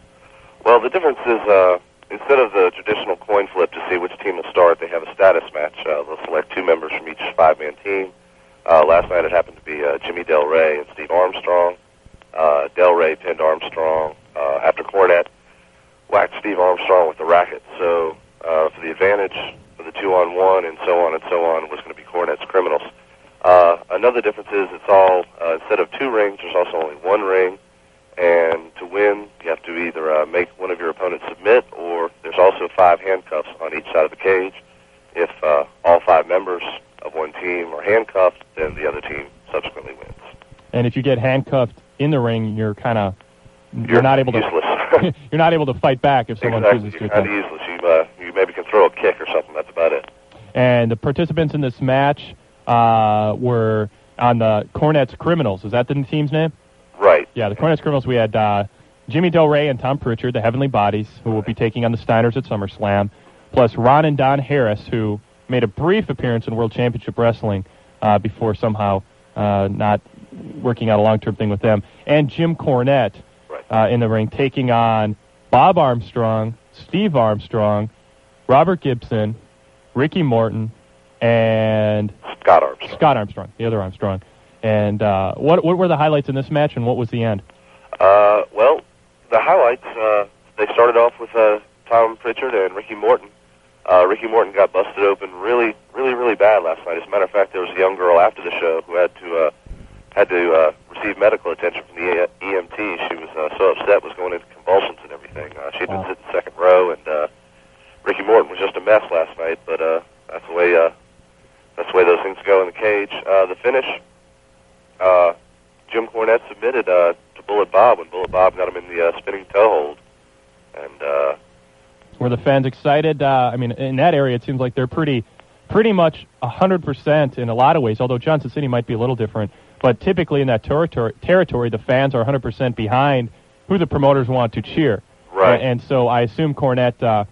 Well, the difference is uh, instead of the traditional coin flip to see which team will start, they have a status match. Uh, they'll select two members from each five-man team. Uh, last night it happened to be Jimmy Del Rey and Steve Armstrong. Del Rey pinned Armstrong after Cornette whacked Steve Armstrong with the racket. So uh, for the advantage for the two-on-one and so on and so on was going to be Cornette's criminals. Uh, another difference is it's all uh, instead of two rings, there's also only one ring. And to win, you have to either uh, make one of your opponents submit, or there's also five handcuffs on each side of the cage. If uh, all five members of one team are handcuffed, then the other team subsequently wins. And if you get handcuffed in the ring, you're kind of you're, You're not able to you're not able to fight back if someone exactly, chooses to you're kind of useless. You, uh, you throw a kick or something. That's about it. And the participants in this match uh, were on the Cornette's Criminals. Is that the team's name? Right. Yeah, the Cornette's Criminals. We had uh, Jimmy Del Rey and Tom Pritchard, the Heavenly Bodies, who will be taking on the Steiners at SummerSlam, plus Ron and Don Harris, who made a brief appearance in World Championship Wrestling uh, before somehow uh, not working out a long-term thing with them, and Jim Cornette uh, in the ring taking on Bob Armstrong, Steve Armstrong, Robert Gibson, Ricky Morton, and Scott Armstrong. Scott Armstrong, the other Armstrong. And uh, what what were the highlights in this match, and what was the end? Uh, well, the highlights, uh, they started off with uh, Tom Pritchard and Ricky Morton. Uh, Ricky Morton got busted open really, really, really bad last night. As a matter of fact, there was a young girl after the show who had to uh, had to uh, receive medical attention from the EMT. She was uh, so upset, was going into convulsions and everything. Uh, she'd been sitting second row, and uh, Ricky Morton was just a mess last night. But uh, that's the way uh, that's the way those things go in the cage. Uh, the finish, uh, Jim Cornette submitted uh, to Bullet Bob when Bullet Bob got him in the uh, spinning toe hold, and uh, Were the fans excited? Uh, I mean, in that area, it seems like they're pretty, pretty much hundred percent in a lot of ways. Although Johnson City might be a little different, but typically in that territory, territory, the fans are hundred percent behind who the promoters want to cheer. Right. And, and so I assume Cornette, uh,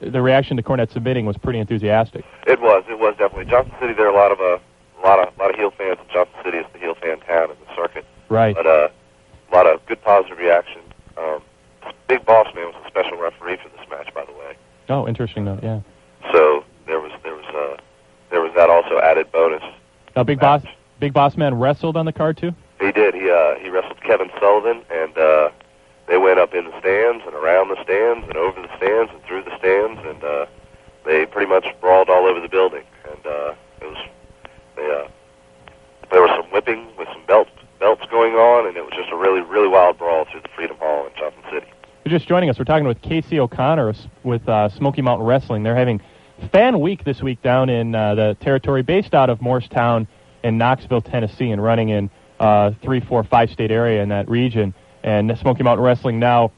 the reaction to Cornette submitting was pretty enthusiastic. it was it was definitely Johnson City. There are a lot of uh, a lot of a lot of heel fans. And Johnson City is the heel fan town in the circuit. Right. But uh, a lot of good positive reaction. Um, Big Boss Man was a special referee for this match, by the way. Oh, interesting note. Yeah. So there was there was uh, there was that also added bonus. Now, Big Boss, Big Boss Man wrestled on the card too. He did. He uh, he wrestled Kevin Sullivan, and uh, they went up in the stands and around the stands and over the stands and through the stands, and uh, they pretty much brawled all over the building. And uh, it was they, uh, there was some whipping with some belts belts going on, and it was just a really really wild brawl through the Freedom Hall in Johnson City. You're just joining us. We're talking with Casey O'Connor with uh, Smoky Mountain Wrestling. They're having Fan Week this week down in uh, the territory based out of Morristown in Knoxville, Tennessee, and running in uh, three, four, five state area in that region. And Smoky Mountain Wrestling now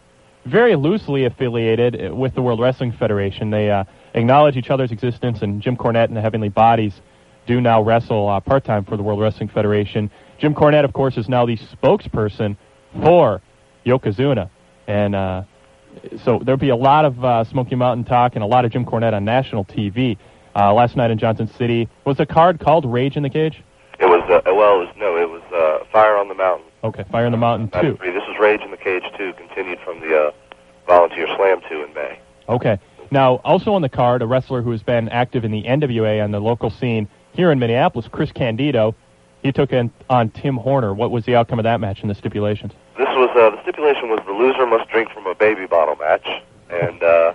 very loosely affiliated with the World Wrestling Federation. They uh, acknowledge each other's existence, and Jim Cornette and the Heavenly Bodies do now wrestle uh, part time for the World Wrestling Federation. Jim Cornette, of course, is now the spokesperson for Yokozuna. And uh, so there'll be a lot of uh, Smoky Mountain talk and a lot of Jim Cornette on national TV. Uh, last night in Johnson City was a card called Rage in the Cage. It was uh, well, it was no, it was uh, Fire on the Mountain. Okay, Fire on the Mountain two. This is Rage in the Cage two, continued from the uh, Volunteer Slam two in May. Okay. Now, also on the card, a wrestler who has been active in the NWA on the local scene here in Minneapolis, Chris Candido. He took in on Tim Horner. What was the outcome of that match and the stipulations? This was uh, the stipulation was the loser must drink from a baby bottle match, and uh,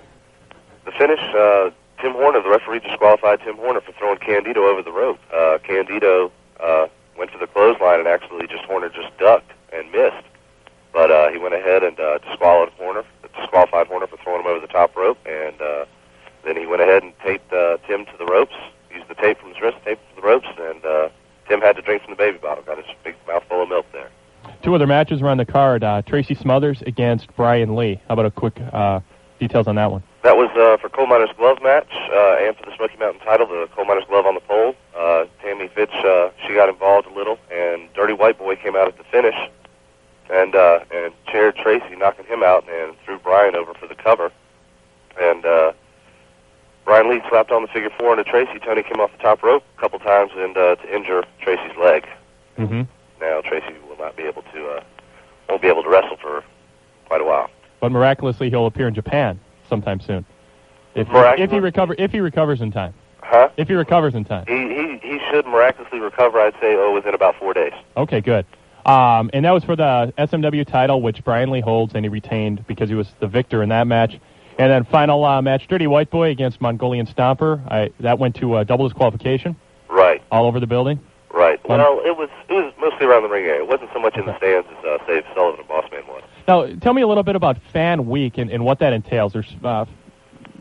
the finish. Uh, Tim Horner, the referee, disqualified Tim Horner for throwing Candido over the rope. Uh, Candido uh, went to the clothesline, and actually, just Horner just ducked and missed. But uh, he went ahead and uh, disqualified Horner, disqualified Horner for throwing him over the top rope, and uh, then he went ahead and taped uh, Tim to the ropes. Used the tape from his wrist, taped to the ropes, and uh, Tim had to drink from the baby bottle. Got his big mouthful of milk there. Two other matches were on the card. Uh, Tracy Smothers against Brian Lee. How about a quick uh, details on that one? That was uh, for Coal Miner's Glove match uh, and for the Smoky Mountain title, the Coal Miner's Glove on the pole. Uh, Tammy Fytch, uh, she got involved a little, and Dirty White Boy came out at the finish and uh, and chaired Tracy, knocking him out, and threw Brian over for the cover. And uh, Brian Lee slapped on the figure four into Tracy. Tony came off the top rope a couple times and uh, to injure Tracy's leg. Mm-hmm. Now Tracy will not be able to uh, won't be able to wrestle for quite a while. But miraculously, he'll appear in Japan sometime soon. If, Miraculous? if he recover, if he recovers in time. Huh? If he recovers in time. He he he should miraculously recover. I'd say oh within about four days. Okay, good. Um, and that was for the SMW title, which Brian Lee holds, and he retained because he was the victor in that match. And then final uh, match, Dirty White Boy against Mongolian Stomper. I, that went to uh, double disqualification. Right. All over the building. Right. Well, it was it was mostly around the ring area. It wasn't so much in the stands as uh, say Sullivan and Bossman was. Now, tell me a little bit about Fan Week and, and what that entails. There's, uh,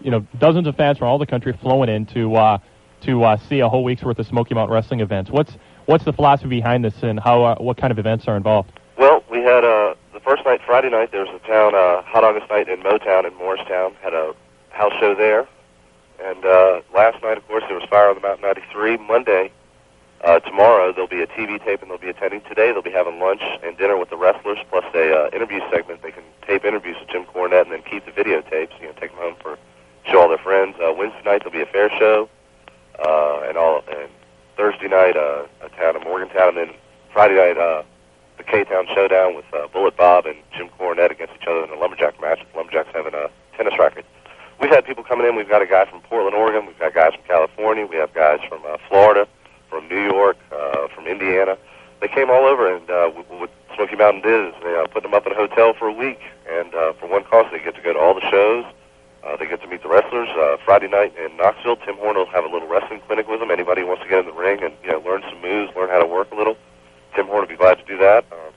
you know, dozens of fans from all the country flowing in to uh, to uh, see a whole week's worth of Smoky Mountain Wrestling events. What's what's the philosophy behind this, and how uh, what kind of events are involved? Well, we had uh, the first night, Friday night. There was a town uh, hot August night in Motown in Morristown. Had a house show there, and uh, last night, of course, there was Fire on the Mountain '93. Monday, uh, tomorrow, there'll be a TV tape, and they'll be attending. Today, they'll be having lunch and dinner with the wrestlers, plus a uh, interview segment. They can tape interviews with Jim Cornette, and then keep the videotapes. You know, take them home for show all their friends. Uh, Wednesday night, there'll be a fair show, uh, and all. And Thursday night, uh, a town of Morgantown, and then Friday night, uh, the K-Town Showdown with uh, Bullet Bob and Jim Cornette against each other in a lumberjack match. The lumberjacks having a tennis racket. We've had people coming in. We've got a guy from Portland, Oregon. We've got guys from California. We have guys from uh, Florida, from New York, uh, from Indiana. They came all over, and uh, what Smoky Mountain did is they uh, put them up in a hotel for a week, and uh, for one cost, they get to go to all the shows. Uh, they get to meet the wrestlers. Uh, Friday night in Knoxville, Tim Horn will have a little wrestling clinic with them. Anybody who wants to get in the ring and you know learn some moves, learn how to work a little, Tim Horn will be glad to do that. Um,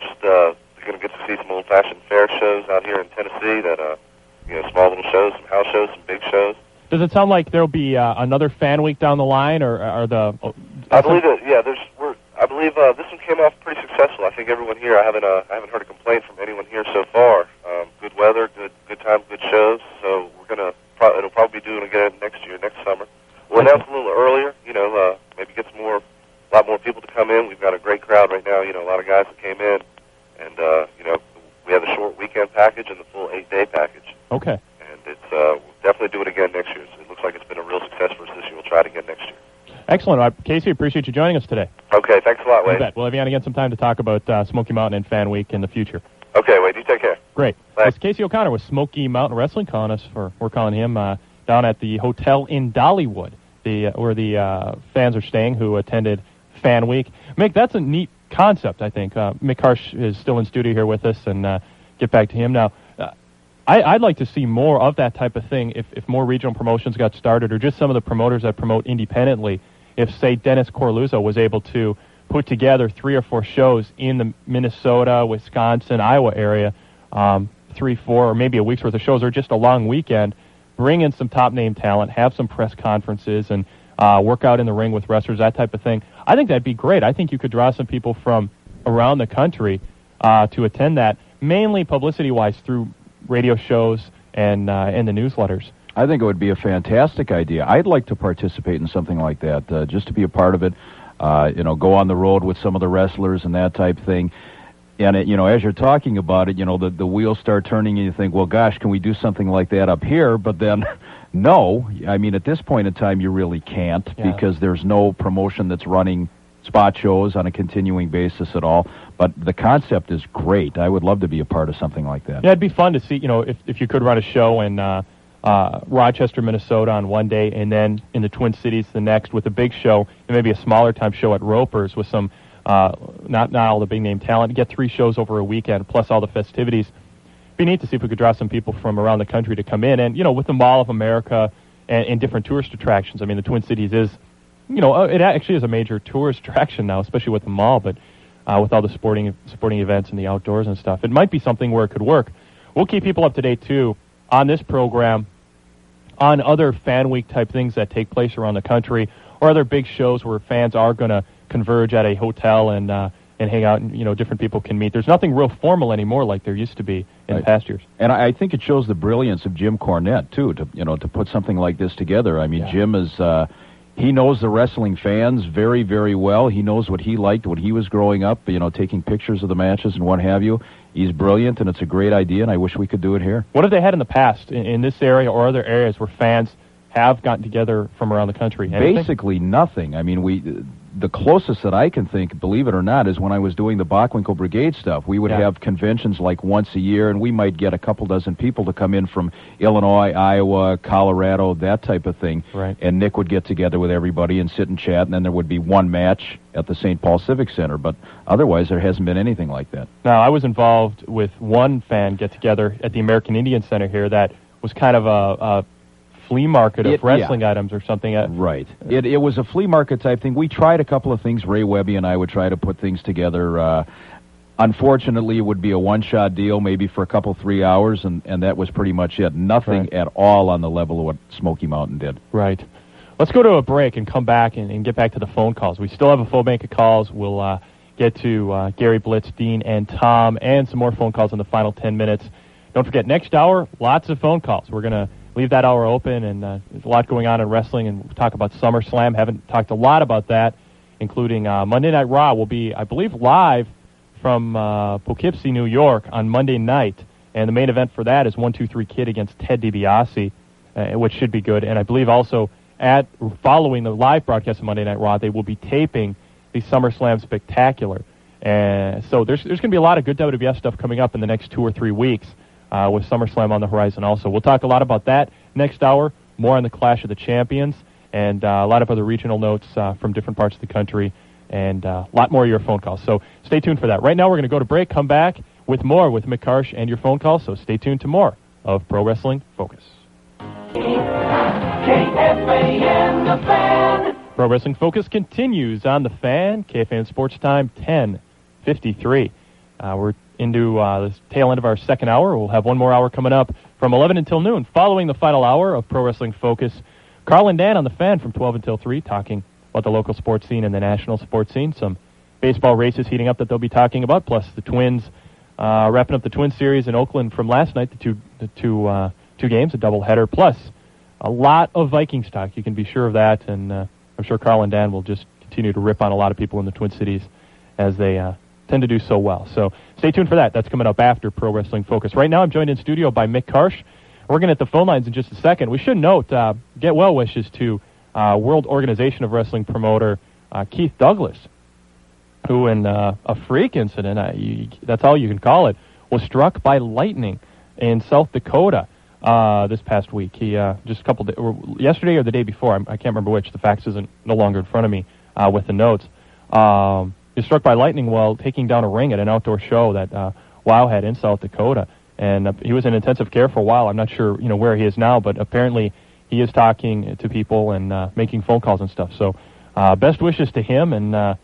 just uh, you're going to get to see some old-fashioned fair shows out here in Tennessee. That uh, you know, small little shows, some house shows, some big shows. Does it sound like there'll be uh, another Fan Week down the line, or are the? I believe that yeah, there's we're I believe believe uh, this one came off pretty successful. I think everyone here. I haven't. Uh, I haven't heard a complaint from anyone here so far. Um, good weather, good good time, good shows. So we're gonna. Pro- it'll probably be doing it again next year, next summer. We'll announce a little earlier. You know, uh, maybe get some more, a lot more people to come in. We've got a great crowd right now. You know, a lot of guys that came in, and uh, you know, we have the short weekend package and the full eight day package. Okay. And it's uh, we'll definitely do it again next year. It looks like it's been a real success for us this year. We'll try it again next year. Excellent. Casey, appreciate you joining us today. Okay, thanks a lot, Wade. We'll have you on again sometime to talk about uh, Smoky Mountain and Fan Week in the future. Okay, Wade, you take care. Great. That's Casey O'Connor with Smoky Mountain Wrestling calling us for we're calling him uh, down at the hotel in Dollywood, the uh, where the uh, fans are staying who attended Fan Week. Mick, that's a neat concept. I think uh, Mick Karch is still in studio here with us, and uh, get back to him now. Uh, I, I'd like to see more of that type of thing. If if more regional promotions got started, or just some of the promoters that promote independently, if say Dennis Coralluzzo was able to put together three or four shows in the Minnesota, Wisconsin, Iowa area, um, three, four, or maybe a week's worth of shows, or just a long weekend, bring in some top name talent, have some press conferences, and uh, work out in the ring with wrestlers, that type of thing. I think that'd be great. I think you could draw some people from around the country uh, to attend that, mainly publicity-wise through radio shows and uh, and the newsletters. I think it would be a fantastic idea. I'd like to participate in something like that, uh, just to be a part of it. Uh, you know, go on the road with some of the wrestlers and that type thing. And it, you know, as you're talking about it, you know, the the wheels start turning, and you think, well, gosh, can we do something like that up here? But then, no. I mean, at this point in time, you really can't Yeah. because there's no promotion that's running spot shows on a continuing basis at all. But the concept is great. I would love to be a part of something like that. Yeah, it'd be fun to see. You know, if if you could run a show in uh, uh, Rochester, Minnesota, on one day, and then in the Twin Cities the next, with a big show and maybe a smaller time show at Ropers with some uh, not not all the big name talent. Get three shows over a weekend plus all the festivities. Be neat to see if we could draw some people from around the country to come in, and you know, with the Mall of America and, and different tourist attractions. I mean, the Twin Cities is, you know, uh, it actually is a major tourist attraction now, especially with the mall, but uh, with all the sporting sporting events and the outdoors and stuff. It might be something where it could work. We'll keep people up to date too on this program, on other fan week type things that take place around the country, or other big shows where fans are going to converge at a hotel and uh, and hang out, and you know, different people can meet. There's nothing real formal anymore like there used to be in Right. past years. And I I think it shows the brilliance of Jim Cornette too, to you know, to put something like this together. I mean, Jim is uh, he knows the wrestling fans very, very well. He knows what he liked when he was growing up. You know, taking pictures of the matches and what have you. He's brilliant, and it's a great idea. And I wish we could do it here. What have they had in the past in, in this area or other areas where fans have gotten together from around the country? Anything? Basically nothing. I mean, we the closest that I can think, believe it or not, is when I was doing the Bockwinkel Brigade stuff. We would Yeah. have conventions like once a year, and we might get a couple dozen people to come in from Illinois, Iowa, Colorado, that type of thing. Right. And Nick would get together with everybody and sit and chat, and then there would be one match at the St. Paul Civic Center. But otherwise, there hasn't been anything like that. Now, I was involved with one fan get together at the American Indian Center here that was kind of a, a flea market of It- yeah. wrestling items or something. Uh, Right. It, it was a flea market type thing. We tried a couple of things. Ray Webby and I would try to put things together. Uh, unfortunately, it would be a one-shot deal, maybe for a couple, three hours, and, and that was pretty much it. Nothing Right. at all on the level of what Smoky Mountain did. Right. Let's go to a break and come back and, and get back to the phone calls. We still have a full bank of calls. We'll uh, get to uh, Gary Blitz, Dean, and Tom, and some more phone calls in the final 10 minutes. Don't forget, next hour, lots of phone calls. We're going to leave that hour open, and uh, there's a lot going on in wrestling, and we'll talk about SummerSlam. Haven't talked a lot about that, including uh, Monday Night Raw will be, I believe, live from uh, Poughkeepsie, New York on Monday night. And the main event for that is 123 Kid against Ted DiBiase, uh, which should be good. And I believe also at following the live broadcast of Monday Night Raw, they will be taping the SummerSlam Spectacular. And so there's there's going to be a lot of good WWF stuff coming up in the next two or three weeks uh, with SummerSlam on the horizon. Also, we'll talk a lot about that next hour. More on the Clash of the Champions and uh, a lot of other regional notes uh, from different parts of the country and uh, a lot more of your phone calls. So stay tuned for that. Right now, we're going to go to break. Come back with more with Mick Karch and your phone calls. So stay tuned to more of Pro Wrestling Focus. KFAN the fan. Pro Wrestling Focus continues on the fan. KFAN Sports Time 10:53. Uh, we're into uh, the tail end of our second hour. We'll have one more hour coming up from 11 until noon. Following the final hour of Pro Wrestling Focus, Carl and Dan on the fan from 12 until 3, talking about the local sports scene and the national sports scene. Some baseball races heating up that they'll be talking about, plus the Twins uh, wrapping up the Twin series in Oakland from last night, the two the two uh, two games, a doubleheader, plus a lot of Viking stock. You can be sure of that, and uh, I'm sure Carl and Dan will just continue to rip on a lot of people in the Twin Cities as they uh, tend to do so well. So stay tuned for that. That's coming up after Pro Wrestling Focus. Right now, I'm joined in studio by Mick Karch. We're going to hit the phone lines in just a second. We should note, uh, get well wishes to uh, World Organization of Wrestling promoter uh, Keith Douglas, who in uh, a freak incident, you, that's all you can call it, was struck by lightning in South Dakota uh, this past week. He uh, just a couple, or yesterday or the day before, I, I can't remember which. The fax isn't no longer in front of me with the notes. Um, he struck by lightning while taking down a ring at an outdoor show that uh, WOW had in South Dakota, and uh, he was in intensive care for a while. I'm not sure, you know, where he is now, but apparently he is talking to people and uh, making phone calls and stuff. So, uh, best wishes to him, and uh,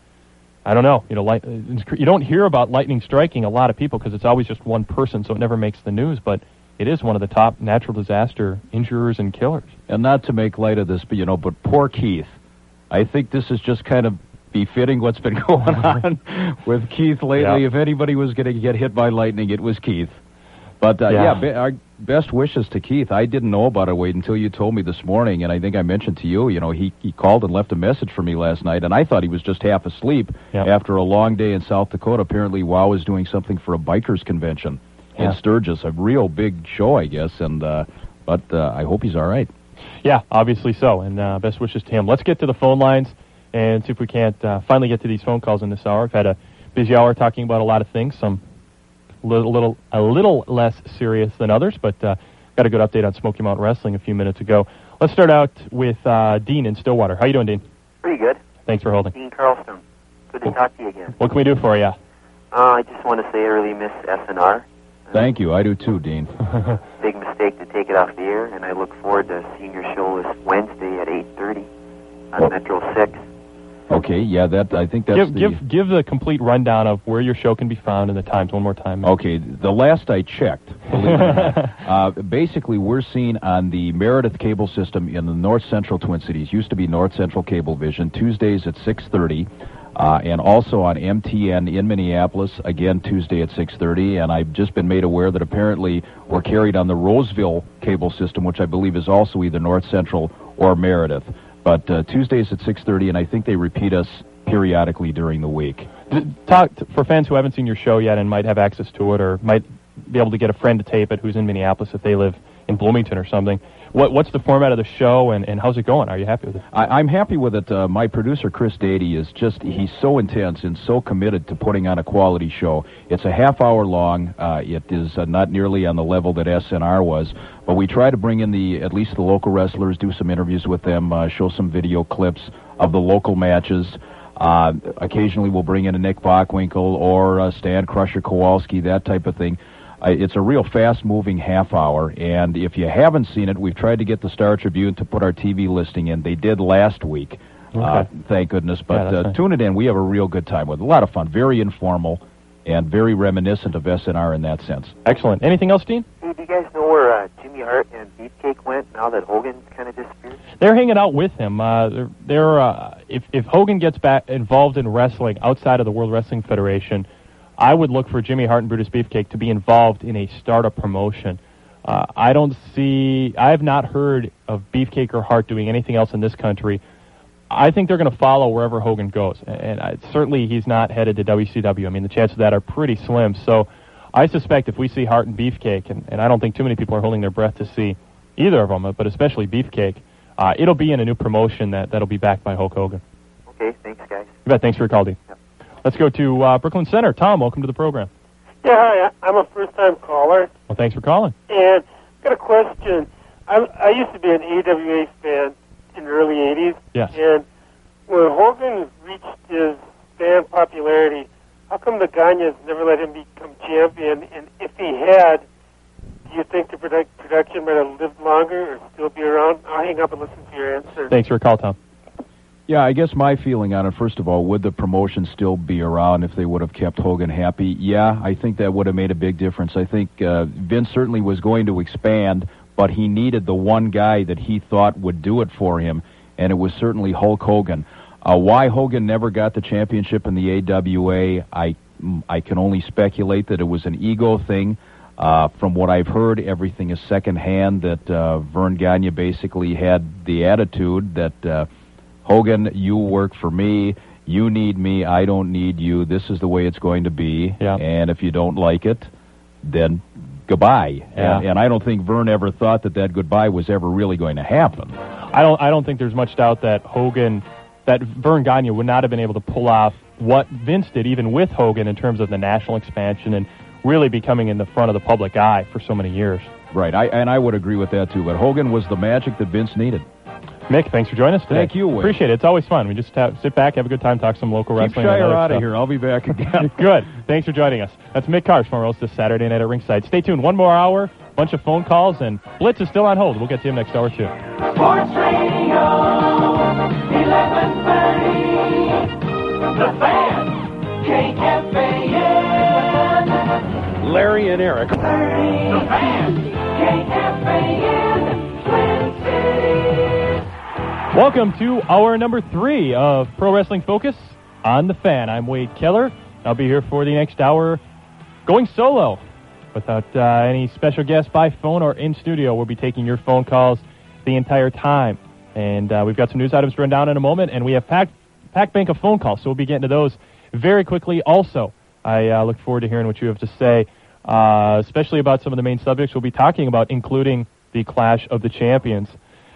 I don't know, you know, light, you don't hear about lightning striking a lot of people because it's always just one person, so it never makes the news, but it is one of the top natural disaster injurers and killers. And not to make light of this, but you know, but poor Keith. I think this is just kind of befitting what's been going on with Keith lately. Yeah. If anybody was going to get hit by lightning, it was Keith. But uh, yeah, Yeah. be, our best wishes to Keith. I didn't know about it wait until you told me this morning, and I think I mentioned to you. You know, he he called and left a message for me last night, and I thought he was just half asleep Yeah. after a long day in South Dakota. Apparently, WOW was doing something for a bikers convention in Sturgis, a real big show, I guess. And uh, but uh, I hope he's all right. Yeah, obviously so, and uh, best wishes to him. Let's get to the phone lines and see if we can't uh, finally get to these phone calls in this hour. I've had a busy hour talking about a lot of things, some little, little a little less serious than others, but uh, got a good update on Smoky Mountain Wrestling a few minutes ago. Let's start out with uh, Dean in Stillwater. How you doing, Dean? Pretty good. Thanks for holding. Dean Carlstone. Good to talk to you again. What can we do for you? Uh, I just want to say I really miss SNR. Thank you. I do too, Dean. Big mistake to take it off the air, and I look forward to seeing your show this Wednesday at 8.30 on Metro 6. Okay, yeah, that I think that's give the. give give the complete rundown of where your show can be found and the times one more time. Okay, the last I checked, believe it or not, uh, basically we're seen on the Meredith cable system in the North Central Twin Cities. Used to be North Central Cablevision. Tuesdays at 6:30, uh, and also on MTN in Minneapolis again Tuesday at 6:30. And I've just been made aware that apparently we're carried on the Roseville cable system, which I believe is also either North Central or Meredith. But uh, Tuesdays at 6:30, and I think they repeat us periodically during the week. Talk t- for fans who haven't seen your show yet and might have access to it or might be able to get a friend to tape it who's in Minneapolis if they live in Bloomington or something. What what's the format of the show and, and how's it going? Are you happy with it? I, I'm happy with it. Uh, my producer, Chris Dady, is just, he's so intense and so committed to putting on a quality show. It's a half hour long. Uh, it is uh, not nearly on the level that SNR was, but we try to bring in the, at least the local wrestlers, do some interviews with them, uh, show some video clips of the local matches. Uh, occasionally we'll bring in a Nick Bockwinkel or uh, Stan Crusher Kowalski, that type of thing. Uh, it's a real fast-moving half hour, and if you haven't seen it, we've tried to get the Star Tribune to put our TV listing in. They did last week, uh, thank goodness. But that's uh, nice. tune it in. We have a real good time with it. A lot of fun, very informal, and very reminiscent of SNR in that sense. Excellent. Anything else, Dean? Hey, do you guys know where uh, Jimmy Hart and Beefcake went now that Hogan's kind of disappeared? They're hanging out with him. Uh, they're, they're uh, if if Hogan gets back involved in wrestling outside of the World Wrestling Federation, I would look for Jimmy Hart and Brutus Beefcake to be involved in a startup promotion. Uh, I don't see. I have not heard of Beefcake or Hart doing anything else in this country. I think they're going to follow wherever Hogan goes, and I, certainly he's not headed to WCW. I mean, the chances of that are pretty slim. So, I suspect if we see Hart and Beefcake, and, and I don't think too many people are holding their breath to see either of them, but especially Beefcake, uh, it'll be in a new promotion that that'll be backed by Hulk Hogan. Okay, thanks, guys. You bet. Thanks for your call, Dean. Let's go to uh, Brooklyn Center. Tom, welcome to the program. Yeah, hi. I'm a first-time caller, Well, thanks for calling. and got a question. I, I used to be an AWA fan in the early '80s, Yes. and when Hogan reached his fan popularity, how come the Gagnes never let him become champion? And if he had, do you think the product, production might have lived longer or still be around? I'll hang up and listen to your answer. Thanks for your call, Tom. Yeah, I guess my feeling on it, first of all, would the promotion still be around if they would have kept Hogan happy? Yeah, I think that would have made a big difference. I think uh, Vince certainly was going to expand, but he needed the one guy that he thought would do it for him, and it was certainly Hulk Hogan. Uh, why Hogan never got the championship in the AWA, I I can only speculate that it was an ego thing. Uh, from what I've heard, everything is secondhand. That uh, Verne Gagne basically had the attitude that uh, Hogan, you work for me, you need me, I don't need you. This is the way it's going to be. Yeah. And if you don't like it, then goodbye. Yeah. And, and I don't think Verne ever thought that that goodbye was ever really going to happen. I don't. I don't think there's much doubt that Hogan, that Verne Gagne would not have been able to pull off what Vince did, even with Hogan, in terms of the national expansion and really becoming in the front of the public eye for so many years. Right. I and I would agree with that too. But Hogan was the magic that Vince needed. Mick, thanks for joining us today. Thank you, Wade. Appreciate it. It's always fun. We just have, sit back, have a good time, talk some local Keep wrestling. and Schire out of here. I'll be back again. Good. Thanks for joining us. That's Mick Karch from Roast this Saturday night at Ringside. Stay tuned. One more hour, bunch of phone calls, and Blitz is still on hold. We'll get to him next hour, too. Sports Radio, 1130. The Fan, KFAN. Larry and Eric. The Fan, KFAN, Twin Cities. Welcome to hour number three of Pro Wrestling Focus on the Fan. I'm Wade Keller. I'll be here for the next hour, going solo without uh, any special guests by phone or in studio. We'll be taking your phone calls the entire time, and uh, we've got some news items to run down in a moment, and we have packed packed bank of phone calls, so we'll be getting to those very quickly. Also, I uh, look forward to hearing what you have to say, uh, especially about some of the main subjects we'll be talking about, including the Clash of the Champions.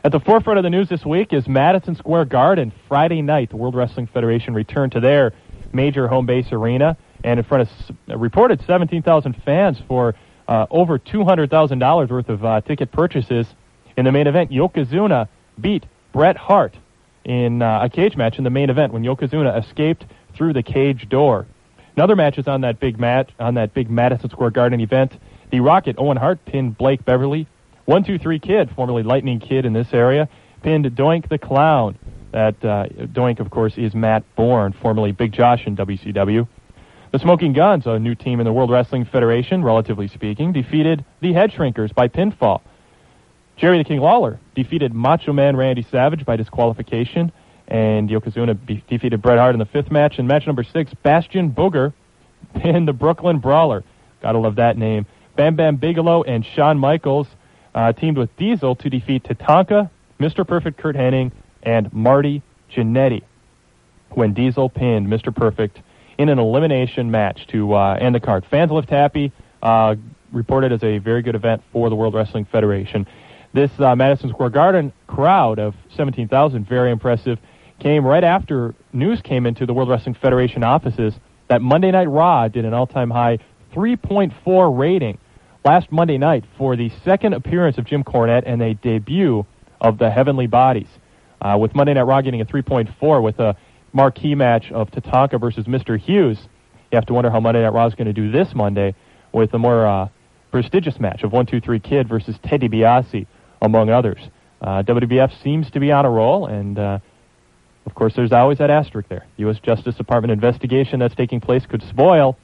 At the forefront of the news this week is Madison Square Garden. Friday night, the World Wrestling Federation returned to their major home base arena and in front of a reported 17,000 fans for uh, over $200,000 worth of uh, ticket purchases. In the main event, Yokozuna beat Bret Hart in uh, a cage match in the main event when Yokozuna escaped through the cage door. Another match is on that big match on that big Madison Square Garden event. The Rocket Owen Hart pinned Blake Beverly. One two three Kid, formerly Lightning Kid in this area, pinned Doink the Clown. That uh, Doink, of course, is Matt Bourne, formerly Big Josh in WCW. The Smoking Gunns, a new team in the World Wrestling Federation, relatively speaking, defeated the Head Shrinkers by pinfall. Jerry the King Lawler defeated Macho Man Randy Savage by disqualification, and Yokozuna defeated Bret Hart in the fifth match. In match number six, Bastion Booger pinned the Brooklyn Brawler. Gotta love that name. Bam Bam Bigelow and Shawn Michaels uh, teamed with Diesel to defeat Tatanka, Mr. Perfect Curt Hennig, and Marty Jannetty when Diesel pinned Mr. Perfect in an elimination match to uh, end the card. Fans left happy. Uh, reported as a very good event for the World Wrestling Federation. This uh, Madison Square Garden crowd of 17,000, very impressive, came right after news came into the World Wrestling Federation offices that Monday Night Raw did an all-time high 3.4 rating last Monday night for the second appearance of Jim Cornette and a debut of the Heavenly Bodies. Uh, with Monday Night Raw getting a 3.4 with a marquee match of Tatanka versus Mr. Hughes, you have to wonder how Monday Night Raw is going to do this Monday with a more uh, prestigious match of 1-2-3 Kid versus Ted DiBiase, among others. Uh, WWF seems to be on a roll, and uh, of course, there's always that asterisk there. U.S. Justice Department investigation that's taking place could spoil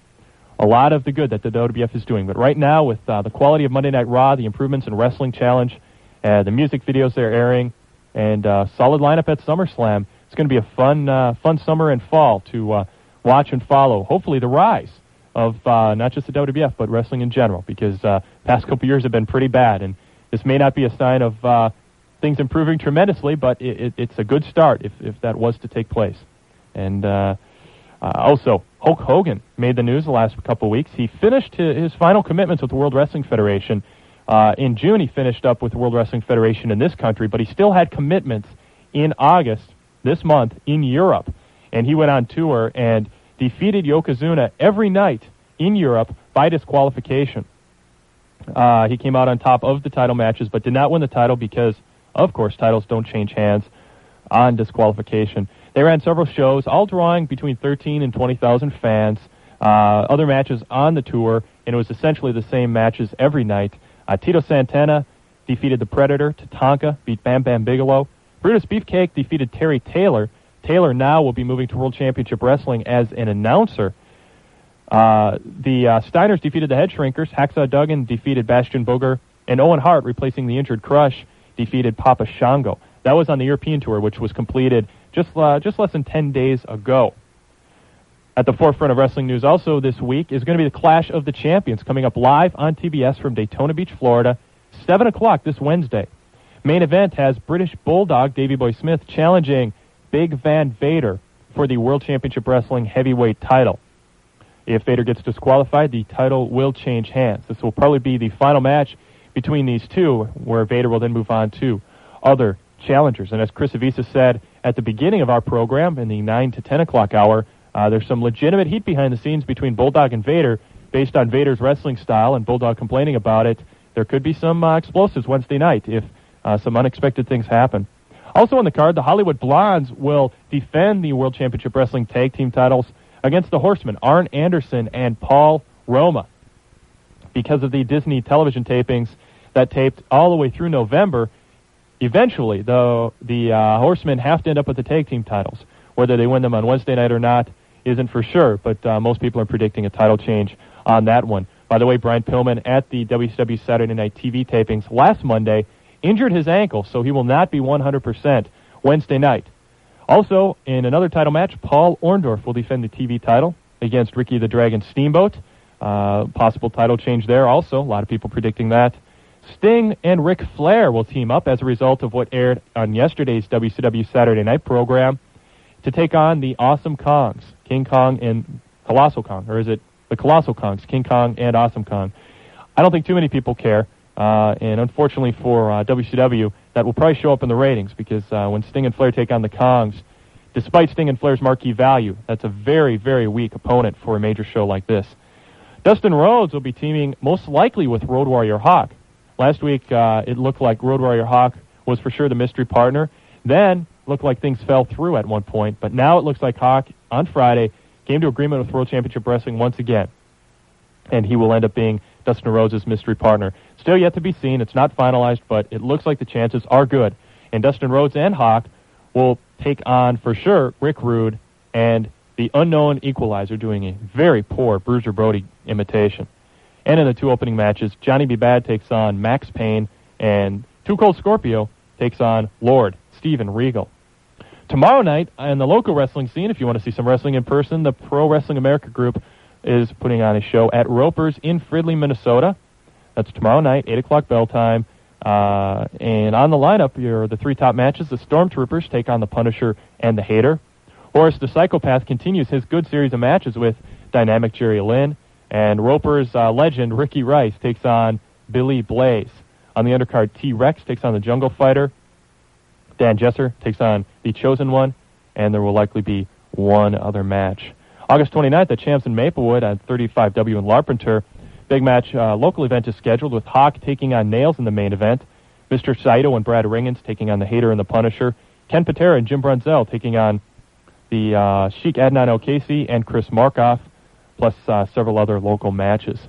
a lot of the good that the WWF is doing. But right now, with uh, the quality of Monday Night Raw, the improvements in Wrestling Challenge, uh, the music videos they're airing, and uh, solid lineup at SummerSlam, it's going to be a fun, uh, fun summer and fall to uh, watch and follow. Hopefully, the rise of uh, not just the WWF but wrestling in general, because uh, past couple years have been pretty bad, and this may not be a sign of things improving tremendously, but it, it, it's a good start if, if that was to take place. And uh, also, Hulk Hogan made the news the last couple of weeks. He finished his, his final commitments with the World Wrestling Federation. Uh, in June, he finished up with the World Wrestling Federation in this country, but he still had commitments in August this month in Europe. And he went on tour and defeated Yokozuna every night in Europe by disqualification. Uh, he came out on top of the title matches, but did not win the title because, of course, titles don't change hands on disqualification. They ran several shows, all drawing between 13 and 20,000 fans. Uh, other matches on the tour, and it was essentially the same matches every night. Uh, Tito Santana defeated the Predator. Tatanka beat Bam Bam Bigelow. Brutus Beefcake defeated Terry Taylor. Taylor now will be moving to World Championship Wrestling as an announcer. Uh, the uh, Steiners defeated the Head Shrinkers. Hacksaw Duggan defeated Bastion Booger. And Owen Hart, replacing the injured Crush, defeated Papa Shango. That was on the European tour, which was completed just uh, just less than 10 days ago. At the forefront of wrestling news also this week is going to be the Clash of the Champions coming up live on TBS from Daytona Beach, Florida, 7 o'clock this Wednesday. Main event has British Bulldog Davey Boy Smith challenging Big Van Vader for the World Championship Wrestling Heavyweight title. If Vader gets disqualified, the title will change hands. This will probably be the final match between these two, where Vader will then move on to other challengers. And as Chris Zavisa said at the beginning of our program, in the 9 to 10 o'clock hour, uh, there's some legitimate heat behind the scenes between Bulldog and Vader based on Vader's wrestling style and Bulldog complaining about it. There could be some uh, explosives Wednesday night if uh, some unexpected things happen. Also on the card, the Hollywood Blondes will defend the World Championship Wrestling Tag Team titles against the Horsemen, Arn Anderson and Paul Roma. Because of the Disney television tapings that taped all the way through November, eventually, though, the uh, Horsemen have to end up with the tag team titles. Whether they win them on Wednesday night or not isn't for sure, but uh, most people are predicting a title change on that one. By the way, Brian Pillman at the WCW Saturday Night TV tapings last Monday injured his ankle, so he will not be 100% Wednesday night. Also, in another title match, Paul Orndorff will defend the TV title against Ricky the Dragon Steamboat. Uh, possible title change there also. A lot of people predicting that. Sting and Ric Flair will team up as a result of what aired on yesterday's WCW Saturday Night program to take on the Awesome Kongs, King Kong and Colossal Kong, or is it the Colossal Kongs, King Kong and Awesome Kong? I don't think too many people care, uh, and unfortunately for uh, WCW, that will probably show up in the ratings because uh, when Sting and Flair take on the Kongs, despite Sting and Flair's marquee value, that's a very, very weak opponent for a major show like this. Dustin Rhodes will be teaming most likely with Road Warrior Hawk. Last week, uh, it looked like Road Warrior Hawk was for sure the mystery partner. Then, looked like things fell through at one point, but now it looks like Hawk on Friday came to agreement with World Championship Wrestling once again, and he will end up being Dustin Rhodes' mystery partner. Still yet to be seen. It's not finalized, but it looks like the chances are good. And Dustin Rhodes and Hawk will take on for sure Rick Rude and the unknown Equalizer doing a very poor Bruiser Brody imitation. And in the two opening matches, Johnny B. Bad takes on Max Payne, and Too Cold Scorpio takes on Lord Steven Regal. Tomorrow night, in the local wrestling scene, if you want to see some wrestling in person, the Pro Wrestling America group is putting on a show at Roper's in Fridley, Minnesota. That's tomorrow night, 8 o'clock bell time. Uh, and on the lineup, are the three top matches. The Stormtroopers take on the Punisher and the Hater. Horace the Psychopath continues his good series of matches with Dynamic Jerry Lynn. And Roper's uh, legend, Ricky Rice, takes on Billy Blaze. On the undercard, T Rex takes on the Jungle Fighter. Dan Jesser takes on the Chosen One. And there will likely be one other match. August 29th at Champs in Maplewood on 35W in Larpenteur. Big match uh, local event is scheduled with Hawk taking on Nailz in the main event. Mr. Saito and Brad Rheingans taking on the Hater and the Punisher. Ken Patera and Jim Brunzell taking on the uh, Sheik Adnan Al-Kaissie and Chris Markoff, plus uh, several other local matches.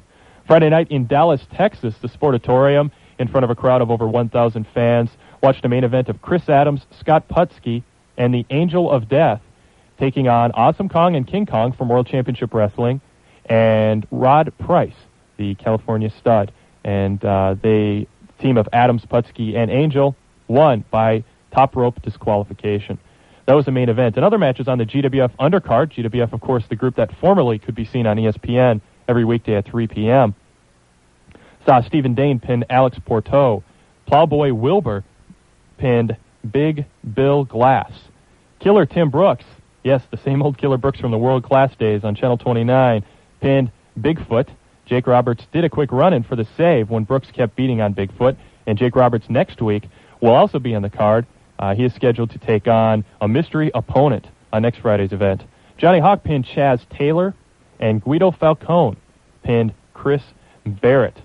Friday night in Dallas, Texas, the Sportatorium, in front of a crowd of over 1,000 fans, watched a main event of Chris Adams, Scott Putski, and the Angel of Death taking on Awesome Kong and King Kong from World Championship Wrestling, and Rod Price, the California stud. And uh, they team of Adams, Putski, and Angel won by top rope disqualification. That was the main event. And other matches on the GWF undercard. GWF, of course, the group that formerly could be seen on ESPN every weekday at 3 p.m. Saw Stephen Dane pin Alex Porteau. Plowboy Wilbur pinned Big Bill Glass. Killer Tim Brooks, yes, the same old Killer Brooks from the World Class days on Channel 29, pinned Bigfoot. Jake Roberts did a quick run in for the save when Brooks kept beating on Bigfoot. And Jake Roberts next week will also be on the card. Uh, he is scheduled to take on a mystery opponent on next Friday's event. Johnny Hawk pinned Chaz Taylor, and Guido Falcone pinned Chris Barrett.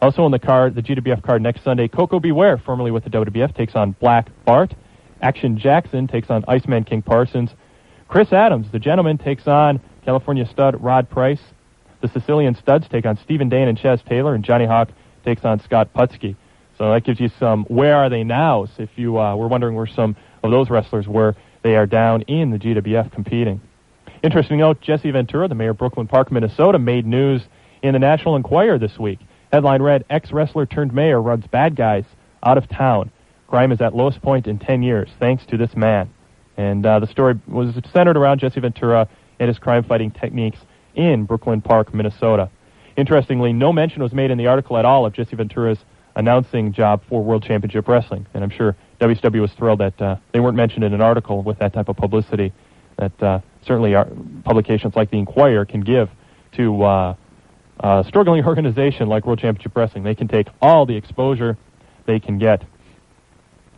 Also on the card, the GWF card next Sunday, Koko B. Ware, formerly with the WWF, takes on Black Bart. Action Jackson takes on Iceman King Parsons. Chris Adams, the gentleman, takes on California stud Rod Price. The Sicilian studs take on Stephen Dane and Chaz Taylor, and Johnny Hawk takes on Scott Putski. So that gives you some where are they now? So if you uh, were wondering where some of those wrestlers were, they are down in the GWF competing. Interesting note, Jesse Ventura, the mayor of Brooklyn Park, Minnesota, made news in the National Enquirer this week. Headline read, ex-wrestler turned mayor runs bad guys out of town. Crime is at lowest point in 10 years, thanks to this man. And uh, the story was centered around Jesse Ventura and his crime-fighting techniques in Brooklyn Park, Minnesota. Interestingly, no mention was made in the article at all of Jesse Ventura's announcing job for World Championship Wrestling. And I'm sure WCW was thrilled that uh, they weren't mentioned in an article with that type of publicity that uh, certainly our publications like the Inquirer can give to uh, a struggling organization like World Championship Wrestling. They can take all the exposure they can get.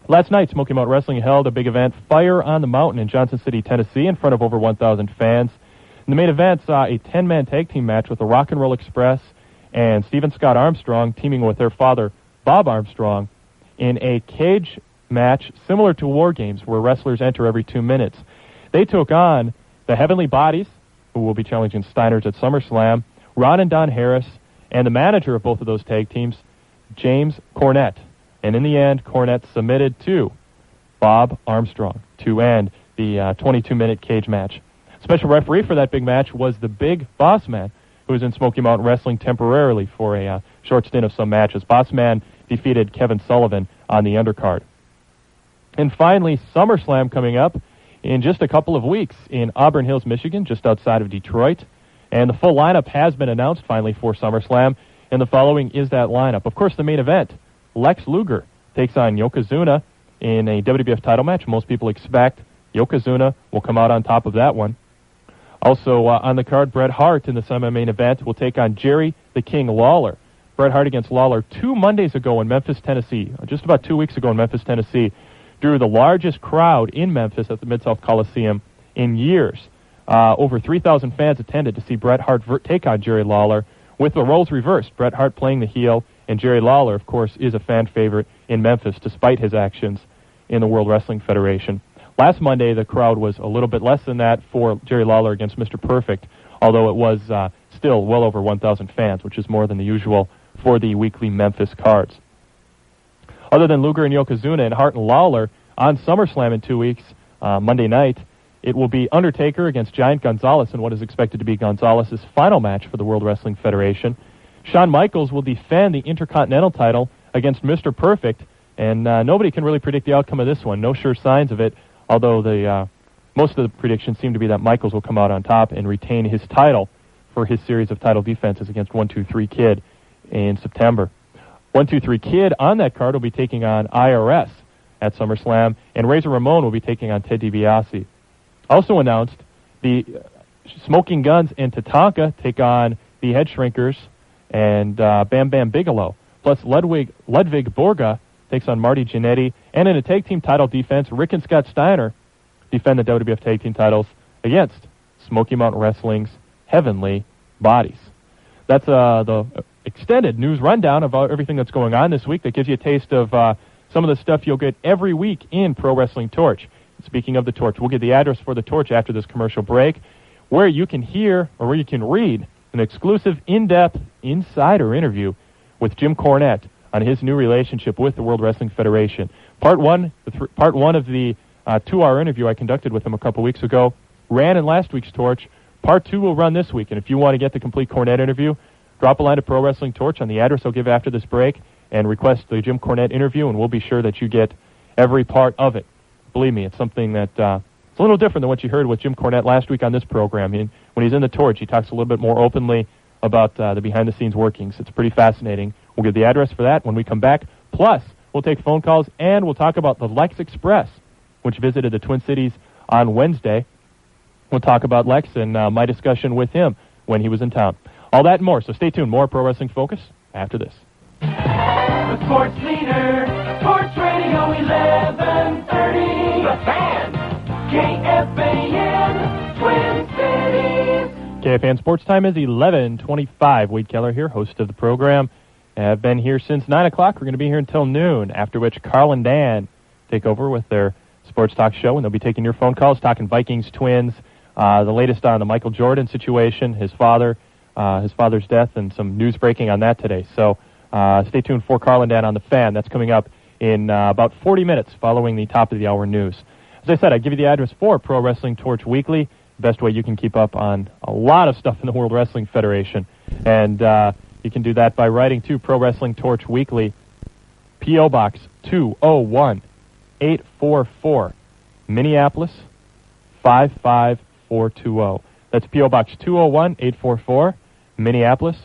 Last night, Smoky Mountain Wrestling held a big event, Fire on the Mountain, in Johnson City, Tennessee, in front of over 1,000 fans. And the main event saw a 10-man tag team match with the Rock and Roll Express and Stephen Scott Armstrong teaming with their father, Bob Armstrong, in a cage match similar to War Games, where wrestlers enter every two minutes. They took on the Heavenly Bodies, who will be challenging Steiners at SummerSlam, Ron and Don Harris, and the manager of both of those tag teams, James Cornette. And in the end, Cornette submitted to Bob Armstrong to end the 22-minute cage match. Special referee for that big match was the Big Boss Man, who was in Smoky Mountain Wrestling temporarily for a uh, short stint of some matches. Boss Man defeated Kevin Sullivan on the undercard. And finally, SummerSlam coming up in just a couple of weeks in Auburn Hills, Michigan, just outside of Detroit. And the full lineup has been announced finally for SummerSlam. And the following is that lineup. Of course, the main event Lex Luger takes on Yokozuna in a WWF title match. Most people expect Yokozuna will come out on top of that one. Also uh, on the card, Bret Hart in the semi-main event will take on Jerry the King Lawler. Bret Hart against Lawler two Mondays ago in Memphis, Tennessee, just about two weeks ago in Memphis, Tennessee, drew the largest crowd in Memphis at the Mid-South Coliseum in years. Uh, over 3,000 fans attended to see Bret Hart take on Jerry Lawler with the roles reversed. Bret Hart playing the heel, and Jerry Lawler, of course, is a fan favorite in Memphis despite his actions in the World Wrestling Federation. Last Monday, the crowd was a little bit less than that for Jerry Lawler against Mr. Perfect, although it was uh, still well over 1,000 fans, which is more than the usual for the weekly Memphis cards. Other than Luger and Yokozuna and Hart and Lawler on SummerSlam in two weeks, uh, Monday night, it will be Undertaker against Giant Gonzalez in what is expected to be Gonzalez's final match for the World Wrestling Federation. Shawn Michaels will defend the Intercontinental title against Mr. Perfect, and uh, nobody can really predict the outcome of this one. No sure signs of it, although the uh, most of the predictions seem to be that Michaels will come out on top and retain his title for his series of title defenses against 123 Kid in September. 123 Kid on that card will be taking on IRS at SummerSlam, and Razor Ramon will be taking on Ted DiBiase. Also announced, the Smoking Gunns and Tatanka take on the Head Shrinkers and uh, Bam Bam Bigelow. Plus, Ludwig, Ludwig Borga takes on Marty Jannetty. And in a tag team title defense, Rick and Scott Steiner defend the WWF tag team titles against Smoky Mountain Wrestling's Heavenly Bodies. That's uh, the extended news rundown of uh, everything that's going on this week. That gives you a taste of uh, some of the stuff you'll get every week in Pro Wrestling Torch. Speaking of the Torch, we'll get the address for the Torch after this commercial break, where you can hear or where you can read an exclusive, in-depth insider interview with Jim Cornette on his new relationship with the World Wrestling Federation. Part one, th- part one of the uh, two-hour interview I conducted with him a couple weeks ago ran in last week's Torch. Part two will run this week, and if you want to get the complete Cornette interview, drop a line to Pro Wrestling Torch on the address I'll give after this break and request the Jim Cornette interview, and we'll be sure that you get every part of it. Believe me, it's something that uh, it's a little different than what you heard with Jim Cornette last week on this program. He, when he's in the Torch, he talks a little bit more openly about uh, the behind-the-scenes workings. It's pretty fascinating. We'll give the address for that when we come back. Plus, we'll take phone calls and we'll talk about the Lex Express, which visited the Twin Cities on Wednesday. We'll talk about Lex and uh, my discussion with him when he was in town. All that and more. So stay tuned. More Pro Wrestling Focus after this. The sports leader, Sports Radio 1130. The Fan, KFAN, Twin Cities. KFAN Sports Time is 11:25. Wade Keller here, host of the program. I've been here since 9 o'clock. We're going to be here until noon, after which Carl and Dan take over with their sports talk show, and they'll be taking your phone calls, talking Vikings, Twins, uh, the latest on the Michael Jordan situation, his father, uh, his father's death, and some news breaking on that today. So uh, stay tuned for Carl and Dan on the fan. That's coming up in uh, about 40 minutes following the top of the hour news. As I said, I give you the address for Pro Wrestling Torch Weekly. Best way you can keep up on a lot of stuff in the World Wrestling Federation, and uh, you can do that by writing to Pro Wrestling Torch Weekly, P.O. Box 201 844 Minneapolis 55420. That's P.O. Box 201 844, Minneapolis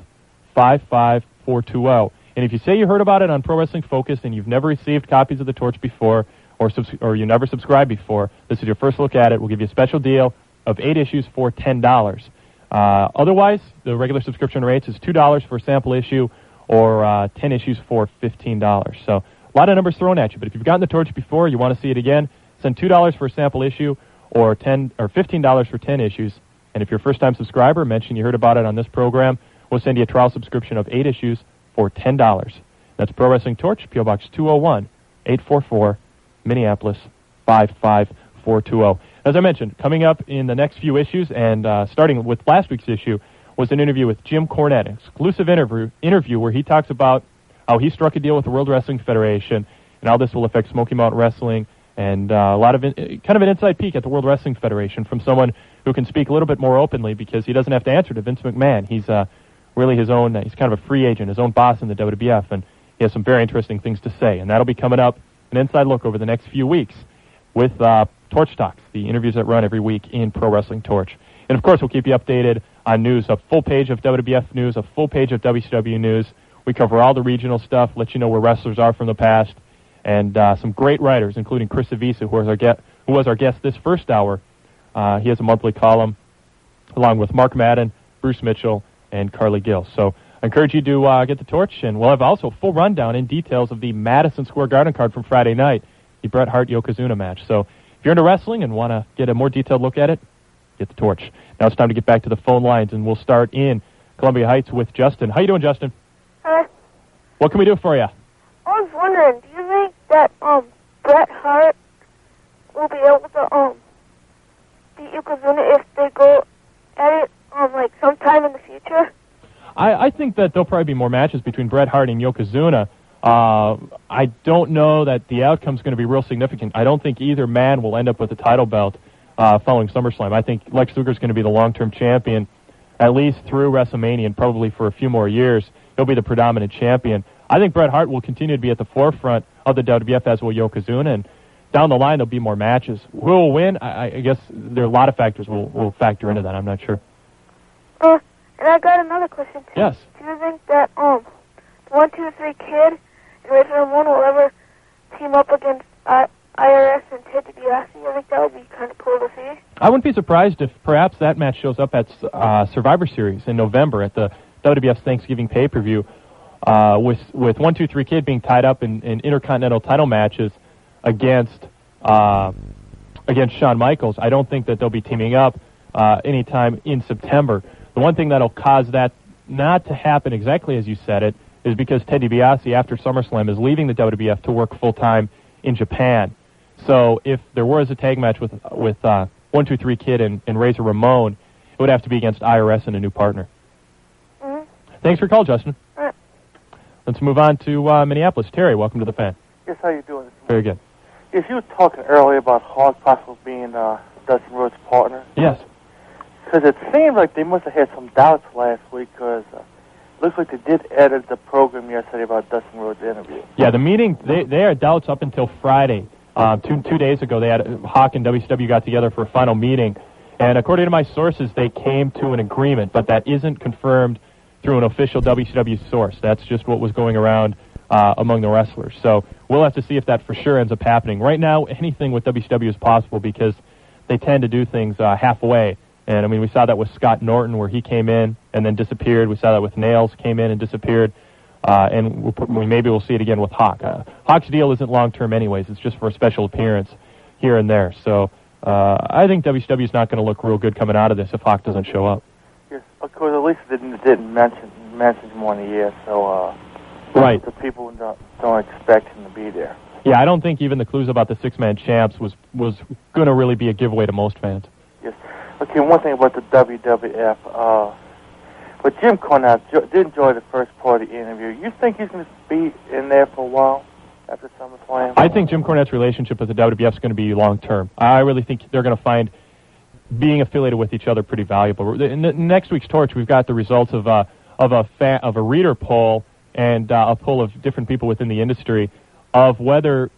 55420. And if you say you heard about it on Pro Wrestling Focus and you've never received copies of the Torch before, or, subs- or you never subscribed before, this is your first look at it. We'll give you a special deal of eight issues for $10. Uh, otherwise, the regular subscription rates is $2 for a sample issue or uh, 10 issues for $15. So a lot of numbers thrown at you. But if you've gotten the torch before, you want to see it again, send $2 for a sample issue or 10 or $15 for 10 issues. And if you're a first-time subscriber, mention you heard about it on this program, we'll send you a trial subscription of eight issues for $10. That's Pro Wrestling Torch, PO Box 201 844, Minneapolis 55420. As I mentioned, coming up in the next few issues, and uh, starting with last week's issue, was an interview with Jim Cornette, an exclusive interview, interview where he talks about how he struck a deal with the World Wrestling Federation and how this will affect Smoky Mountain Wrestling, and uh, a lot of in, kind of an inside peek at the World Wrestling Federation from someone who can speak a little bit more openly because he doesn't have to answer to Vince McMahon. He's uh, really his own. He's kind of a free agent, his own boss in the WWF, and he has some very interesting things to say. And that'll be coming up an inside look over the next few weeks with uh, Torch Talks, the interviews that run every week in Pro Wrestling Torch. And of course, we'll keep you updated on news, a full page of WWF news, a full page of WCW news. We cover all the regional stuff, let you know where wrestlers are from the past, and uh, some great writers, including Chris Zavisa, who was our who was our guest this first hour. Uh, he has a monthly column, along with Mark Madden, Bruce Mitchell, and Carly Gill. So I encourage you to uh, get the torch, and we'll have also a full rundown in details of the Madison Square Garden card from Friday night, the Bret Hart Yokozuna match. So if you're into wrestling and want to get a more detailed look at it, get the torch. Now it's time to get back to the phone lines, and we'll start in Columbia Heights with Justin. How you doing, Justin? Hi. What can we do for you? I was wondering, do you think that um Bret Hart will be able to um Yokozuna if they go at it um like sometime in the future? I, I think that there'll probably be more matches between Bret Hart and Yokozuna. Uh, I don't know that the outcome's going to be real significant. I don't think either man will end up with a title belt uh, following SummerSlam. I think Lex Luger's going to be the long-term champion at least through WrestleMania and probably for a few more years. He'll be the predominant champion. I think Bret Hart will continue to be at the forefront of the WWF as will Yokozuna, and down the line there'll be more matches. Who will win? I, I guess there are a lot of factors will will factor into that. I'm not sure. Uh, and I got another question too. Yes. Do you think that um one two three kid and Razor Ramon will ever team up against uh, IRS and Ted DiBiase? I think that would be kind of cool to see. I wouldn't be surprised if perhaps that match shows up at uh, Survivor Series in November at the WWF's Thanksgiving pay-per-view, uh, with with one two three kid being tied up in, in intercontinental title matches against uh, against Shawn Michaels. I don't think that they'll be teaming up uh, anytime in September. The one thing that'll cause that not to happen exactly as you said it is because Ted DiBiase after SummerSlam is leaving the WWF to work full time in Japan. So if there was a tag match with with uh, one two three kid and, and Razor Ramon, it would have to be against IRS and a new partner. Mhm. Thanks for your call, Justin. Let's move on to uh, Minneapolis. Terry, welcome to the fan. Yes, how you doing? Very good. Yes, you were talking earlier about Hawk possibly being uh, Dustin Rhodes' partner. Yes. Because it seemed like they must have had some doubts last week because uh, looks like they did edit the program yesterday about Dustin Rhodes' interview. Yeah, the meeting they they had doubts up until Friday. Uh, two two days ago, they had Hawk and WCW got together for a final meeting, and according to my sources, they came to an agreement, but that isn't confirmed through an official WCW source. That's just what was going around uh, among the wrestlers. So we'll have to see if that for sure ends up happening. Right now, anything with WCW is possible because they tend to do things uh, halfway. And I mean, we saw that with Scott Norton, where he came in and then disappeared. We saw that with Nailz, came in and disappeared. Uh, and we'll, we maybe we'll see it again with Hawk. Uh, Hawk's deal isn't long term, anyways. It's just for a special appearance here and there. So uh, I think WCW is not going to look real good coming out of this if Hawk doesn't show up. Yes, of course, at least it didn't, didn't mention mention him on the air, so uh, Right. the people don't, don't expect him to be there. Yeah, I don't think even the clues about the six man champs was was going to really be a giveaway to most fans. Yes. Okay, one thing about the WWF. Uh, but Jim Cornette jo- did enjoy the first part of the interview. You think he's going to be in there for a while after SummerSlam? I think Jim Cornette's relationship with the WWF is going to be long term. I really think they're going to find being affiliated with each other pretty valuable. In the- next week's torch, we've got the results of a of a fa- of a reader poll and uh, a poll of different people within the industry of whether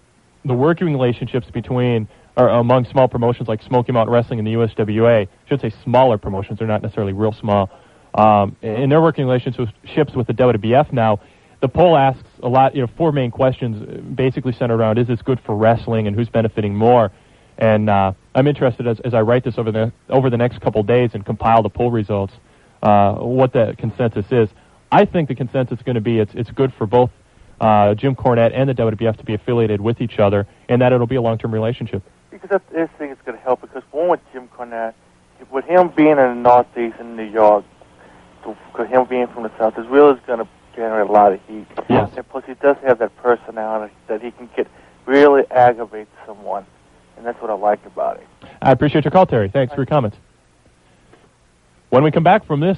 the working relationships between or among small promotions like Smoky Mountain Wrestling and the USWA. I should say smaller promotions. They're not necessarily real small. Um, in their working relationships with the WWF now, the poll asks a lot, you know, four main questions, uh, basically centered around: Is this good for wrestling, and who's benefiting more? And uh, I'm interested as, as I write this over the over the next couple days and compile the poll results, uh, what the consensus is. I think the consensus is going to be it's it's good for both uh, Jim Cornette and the WWF to be affiliated with each other, and that it'll be a long-term relationship. Because that's the thing it's going to help. Because one with Jim Cornette, with him being in the Northeast in New York, because him being from the South, is really going to generate a lot of heat. Yes. And plus, he does have that personality that he can get really aggravate someone, and that's what I like about him. I appreciate your call, Terry. Thanks for your comments. When we come back from this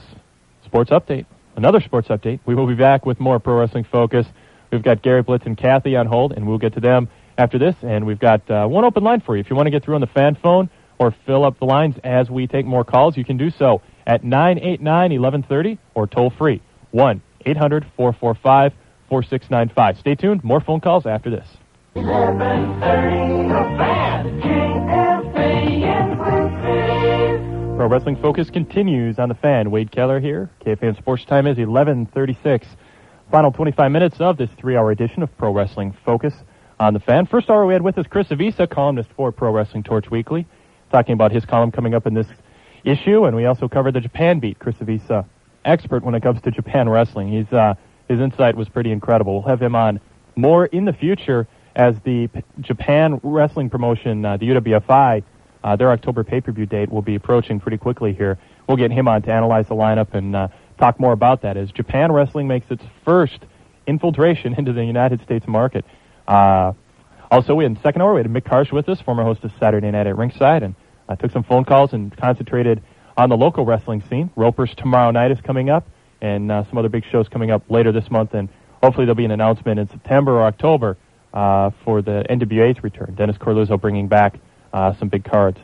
sports update, another sports update, we will be back with more Pro Wrestling Focus. We've got Gary Blitz and Kathy on hold, and we'll get to them after this. And we've got uh, one open line for you. If you want to get through on the fan phone or fill up the lines as we take more calls, you can do so at 989-1130 or toll free 1-800-445-4695. Stay tuned. More phone calls after this. 1130 Pro Wrestling Focus continues on the fan. Wade Keller here. KFAN Sports Time is 1136. Final 25 minutes of this three-hour edition of Pro Wrestling Focus on the fan. First hour we had with us Chris Zavisa, columnist for Pro Wrestling Torch Weekly, talking about his column coming up in this issue, and we also covered the Japan beat. Chris Zavisa, expert when it comes to Japan wrestling. He's uh, his insight was pretty incredible. We'll have him on more in the future as the Japan wrestling promotion, uh, the UWFI, uh, their October pay-per-view date will be approaching pretty quickly here. We'll get him on to analyze the lineup and uh, talk more about that as Japan wrestling makes its first infiltration into the United States market. Uh, also, in second hour, we had Mick Karch with us, former host of Saturday Night at Ringside, and I took some phone calls and concentrated on the local wrestling scene. Ropers tomorrow night is coming up, and uh, some other big shows coming up later this month, and hopefully there'll be an announcement in September or October uh, for the NWA's return. Dennis Coralluzzo bringing back uh, some big cards.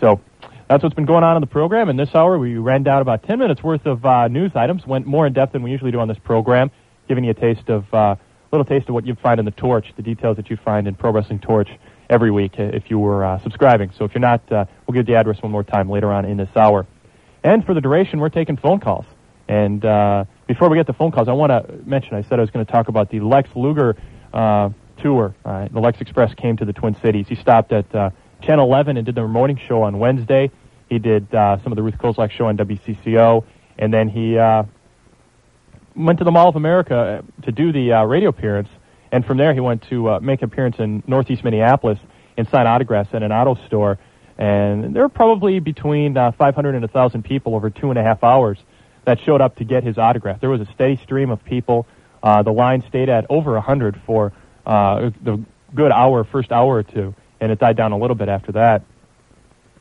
So that's what's been going on in the program. In this hour, we ran down about 10 minutes worth of uh, news items, went more in depth than we usually do on this program, giving you a taste of uh, little taste of what you'd find in the Torch, the details that you'd find in Pro Wrestling Torch every week uh, if you were uh, subscribing. So if you're not, uh, we'll give the address one more time later on in this hour. And for the duration, we're taking phone calls. And uh, before we get to phone calls, I want to mention I said I was going to talk about the Lex Luger uh, tour. Uh, the Lex Express came to the Twin Cities. He stopped at uh, Channel 11 and did the morning show on Wednesday. He did uh, some of the Ruth Kozlak show on WCCO, and then he uh, went to the Mall of America uh, to do the uh, radio appearance. And from there, he went to uh, make an appearance in Northeast Minneapolis and sign autographs at an auto store. And there were probably between uh, 500 and 1,000 people over two and a half hours that showed up to get his autograph. There was a steady stream of people. Uh, the line stayed at over 100 for uh, the good hour, first hour or two, and it died down a little bit after that.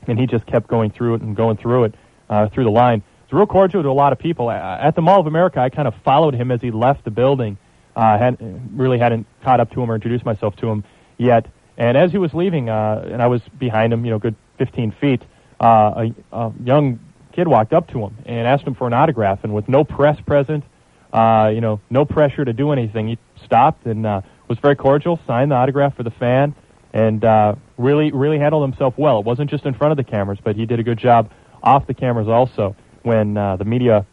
And he just kept going through it and going through it uh, through the line. It's real cordial to a lot of people. At the Mall of America, I kind of followed him as he left the building. Uh, had really hadn't caught up to him or introduced myself to him yet. And as he was leaving, uh, and I was behind him, you know, good 15 feet, uh, a, a young kid walked up to him and asked him for an autograph. And with no press present, uh, you know, no pressure to do anything, he stopped and uh, was very cordial, signed the autograph for the fan, and uh, really, really handled himself well. It wasn't just in front of the cameras, but he did a good job off the cameras also when uh, the media,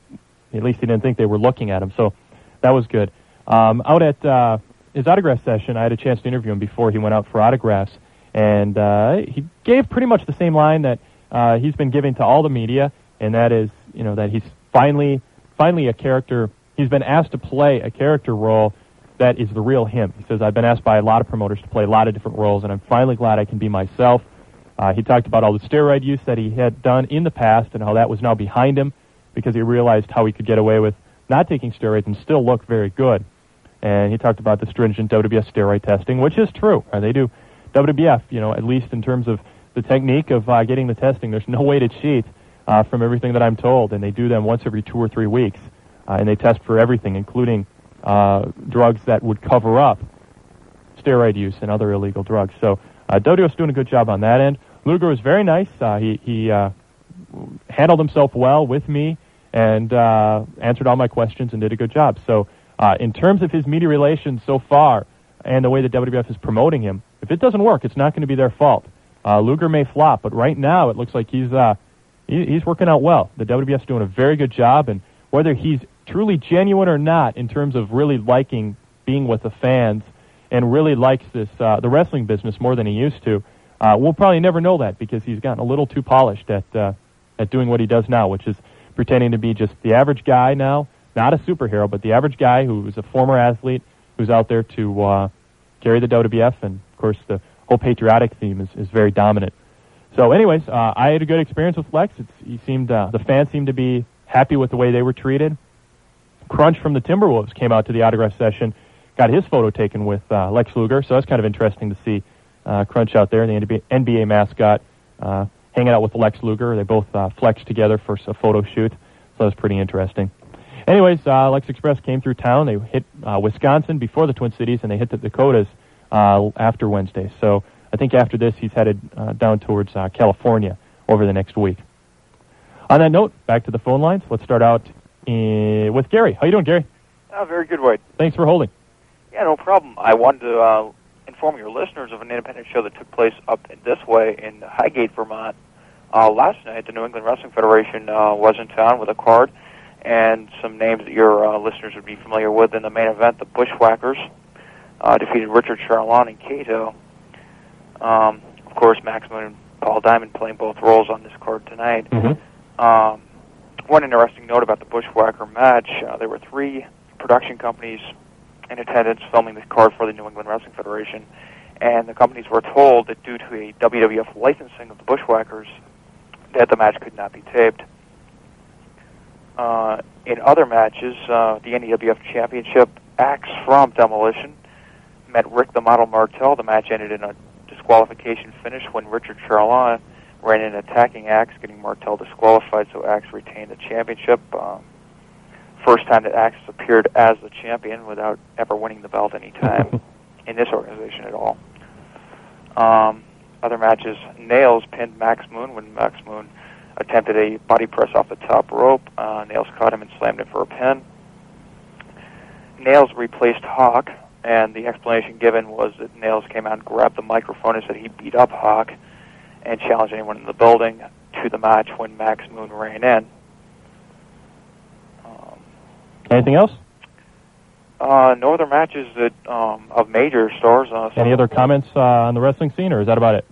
at least he didn't think they were looking at him. So that was good. Um, out at uh, his autograph session, I had a chance to interview him before he went out for autographs, and uh, he gave pretty much the same line that uh, he's been giving to all the media, and that is, you know, that he's finally, finally a character. He's been asked to play a character role that is the real him. He says, I've been asked by a lot of promoters to play a lot of different roles, and I'm finally glad I can be myself. Uh, he talked about all the steroid use that he had done in the past and how that was now behind him because he realized how he could get away with not taking steroids and still look very good. And he talked about the stringent WWF steroid testing, which is true. Uh, they do WBF, you know, at least in terms of the technique of uh, getting the testing. There's no way to cheat uh, from everything that I'm told, and they do them once every two or three weeks, uh, and they test for everything, including uh, drugs that would cover up steroid use and other illegal drugs. So uh, WWF's doing a good job on that end. Luger was very nice. Uh, he he uh, handled himself well with me and uh, answered all my questions and did a good job. So uh, in terms of his media relations so far and the way the WWF is promoting him, if it doesn't work, it's not going to be their fault. Uh, Luger may flop, but right now it looks like he's uh, he, he's working out well. The WWF's doing a very good job, and whether he's truly genuine or not in terms of really liking being with the fans and really likes this uh, the wrestling business more than he used to, uh, we'll probably never know that because he's gotten a little too polished at uh, at doing what he does now, which is pretending to be just the average guy now, not a superhero, but the average guy who is a former athlete who's out there to uh, carry the WWF, and of course the whole patriotic theme is, is very dominant. So, anyways, uh, I had a good experience with Lex. It's, he seemed uh, the fans seemed to be happy with the way they were treated. Crunch from the Timberwolves came out to the autograph session, got his photo taken with uh, Lex Luger. So that's kind of interesting to see uh, Crunch out there, the NBA, NBA mascot, uh, hanging out with Lex Luger. They both uh, flexed together for a photo shoot, so that's pretty interesting. Anyways, uh, Lex Express came through town. They hit uh, Wisconsin before the Twin Cities, and they hit the Dakotas uh, after Wednesday. So I think after this, he's headed uh, down towards uh, California over the next week. On that note, back to the phone lines. Let's start out in, with Gary. How you doing, Gary? Oh, very good, Wade. Thanks for holding. Yeah, no problem. I wanted to uh, inform your listeners of an independent show that took place up this way in Highgate, Vermont. Uh, last night, the New England Wrestling Federation uh, was in town with a card and some names that your uh, listeners would be familiar with. In the main event, the Bushwhackers uh, defeated Richard Charlon and Kato. Um, of course, Max Moon and Paul Diamond playing both roles on this card tonight. Mm-hmm. Um, one interesting note about the Bushwhacker match: uh, there were three production companies in attendance filming this card for the New England Wrestling Federation, and the companies were told that due to a WWF licensing of the Bushwhackers, that the match could not be taped. Uh, in other matches, uh, the NEWF Championship, Axe from Demolition met Rick the Model Martel. The match ended in a disqualification finish when Richard Charlon ran in attacking Axe, getting Martel disqualified, so Axe retained the championship. Um, first time that Axe appeared as the champion without ever winning the belt any time in this organization at all. Um, other matches, Nailz pinned Max Moon when Max Moon attempted a body press off the top rope. Uh, Nailz caught him and slammed him for a pin. Nailz replaced Hawk, and the explanation given was that Nailz came out and grabbed the microphone and said he beat up Hawk and challenged anyone in the building to the match when Max Moon ran in. Anything else? Uh, no other matches that um, of major stars. Uh, Any other comments uh, on the wrestling scene, or is that about it?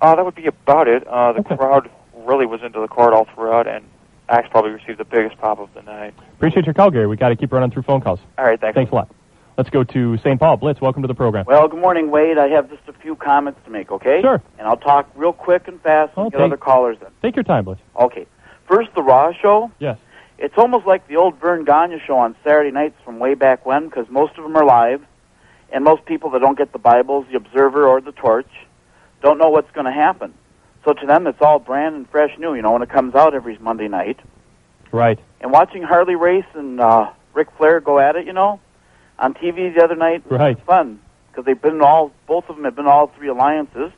Uh, that would be about it. Uh, the crowd really was into the card all throughout, and Axe probably received the biggest pop of the night. Appreciate your call, Gary. We got to keep running through phone calls. All right, thanks. Thanks a lot. Let's go to St. Paul. Blitz, welcome to the program. Well, good morning, Wade. I have just a few comments to make, okay? Sure. And I'll talk real quick and fast and get Okay. other callers in. Take your time, Blitz. Okay. First, the Raw show. Yes. It's almost like the old Verne Gagne show on Saturday nights from way back when, because most of them are live, and most people that don't get the Bibles, the Observer, or the Torch, don't know what's going to happen. So to them, it's all brand and fresh new, you know, when it comes out every Monday night. Right. And watching Harley Race and uh, Ric Flair go at it, you know, on TV the other night was Right. fun because they've been all both of them have been all three alliances.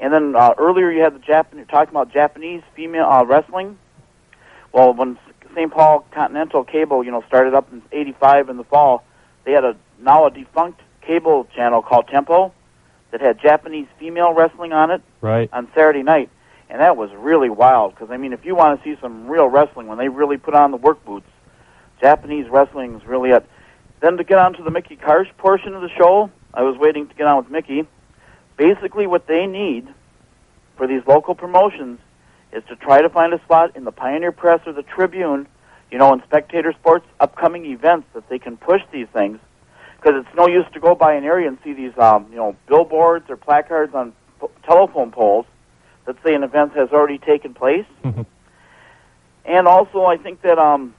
And then uh, earlier you had the Japan you're talking about Japanese female uh, wrestling. Well, when St. Paul Continental Cable, you know, started up in '85 in the fall, they had a now a defunct cable channel called Tempo that had Japanese female wrestling on it Right. on Saturday night, and that was really wild. Because I mean, if you want to see some real wrestling when they really put on the work boots, Japanese wrestling is really it. Then to get on to the Mickey Karch portion of the show, I was waiting to get on with Mickey. Basically, what they need for these local promotions is to try to find a spot in the Pioneer Press or the Tribune, you know, in Spectator Sports upcoming events that they can push these things. Because it's no use to go by an area and see these, um, you know, billboards or placards on p- telephone poles that say an event has already taken place. and also, I think that um,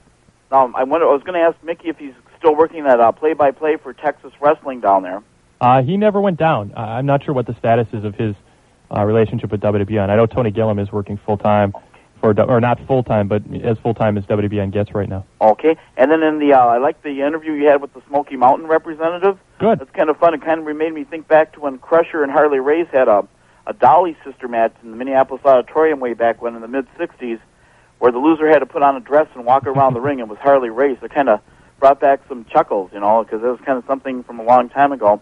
um, I wonder. I was going to ask Mickey if he's still working that uh, play-by-play for Texas wrestling down there. Uh, he never went down. Uh, I'm not sure what the status is of his uh, relationship with WBN. I know Tony Gillum is working full time for, or not full time, but as full time as WBN gets right now. Okay, and then in the uh, I like the interview you had with the Smoky Mountain representative. Good. That's kind of fun. It kind of made me think back to when Crusher and Harley Race had a a Dolly sister match in the Minneapolis Auditorium way back when in the mid '60s, where the loser had to put on a dress and walk around the ring. It was Harley Race. It kind of brought back some chuckles, you know, because it was kind of something from a long time ago.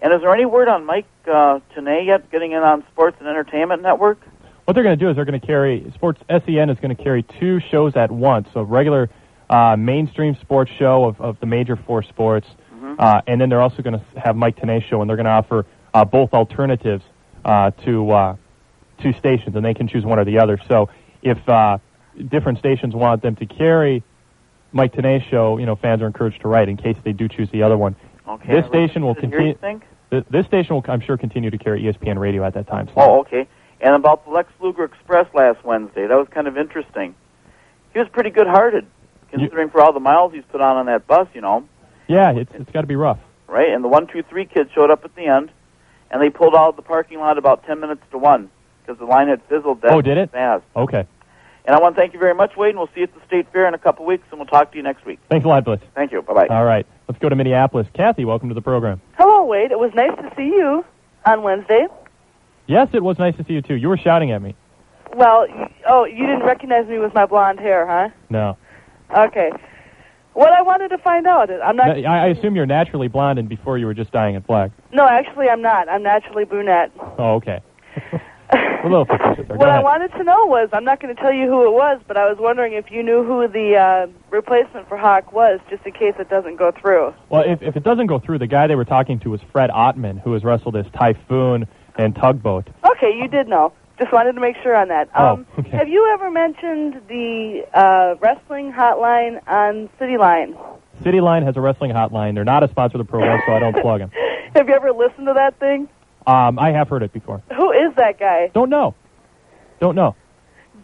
And is there any word on Mike uh, Tenay yet getting in on Sports and Entertainment Network? What they're going to do is they're going to carry Sports SEN is going to carry two shows at once. So regular uh, mainstream sports show of, of the major four sports, Mhm. uh, and then they're also going to have Mike Tenay show, and they're going to offer uh, both alternatives uh, to uh, two stations, and they can choose one or the other. So if uh, different stations want them to carry Mike Tenay show, you know, fans are encouraged to write in case they do choose the other one. Okay. This station will Is it here, continue. think? th- This station will, I'm sure, continue to carry ESPN radio at that time. So. Oh, okay. And about the Lex Luger Express last Wednesday, that was kind of interesting. He was pretty good-hearted, considering for all the miles he's put on on that bus, you know. Yeah, it's it's got to be rough. right? And the one, two, three kids showed up at the end, and they pulled out of the parking lot about ten minutes to one because the line had fizzled. That Oh, did it? Fast. Okay. And I want to thank you very much, Wade, and we'll see you at the state fair in a couple weeks, and we'll talk to you next week. Thanks a lot, Blitz. Thank you. Bye bye. All right, let's go to Minneapolis. Kathy, welcome to the program. Hello, Wade. It was nice to see you on Wednesday. Yes, it was nice to see you too. You were shouting at me. Well, oh, you didn't recognize me with my blonde hair, huh? No, Okay. What I wanted to find out is I'm not. I, I assume you're naturally blonde, and before you were just dyeing it black. No, actually, I'm not. I'm naturally brunette. Oh, okay. a little fictitious there. Go What I wanted to know was I'm not going to tell you who it was, but I was wondering if you knew who the uh, replacement for Hawk was, just in case it doesn't go through. Well, if if it doesn't go through, the guy they were talking to was Fred Ottman, who has wrestled as Typhoon and Tugboat. Okay, you did know. Just wanted to make sure on that. Oh, Um, okay. Have you ever mentioned the uh, wrestling hotline on City Line? City Line has a wrestling hotline. They're not a sponsor of the program, so I don't plug them. Have you ever listened to that thing? Um, I have heard it before. Who is that guy? Don't know. Don't know.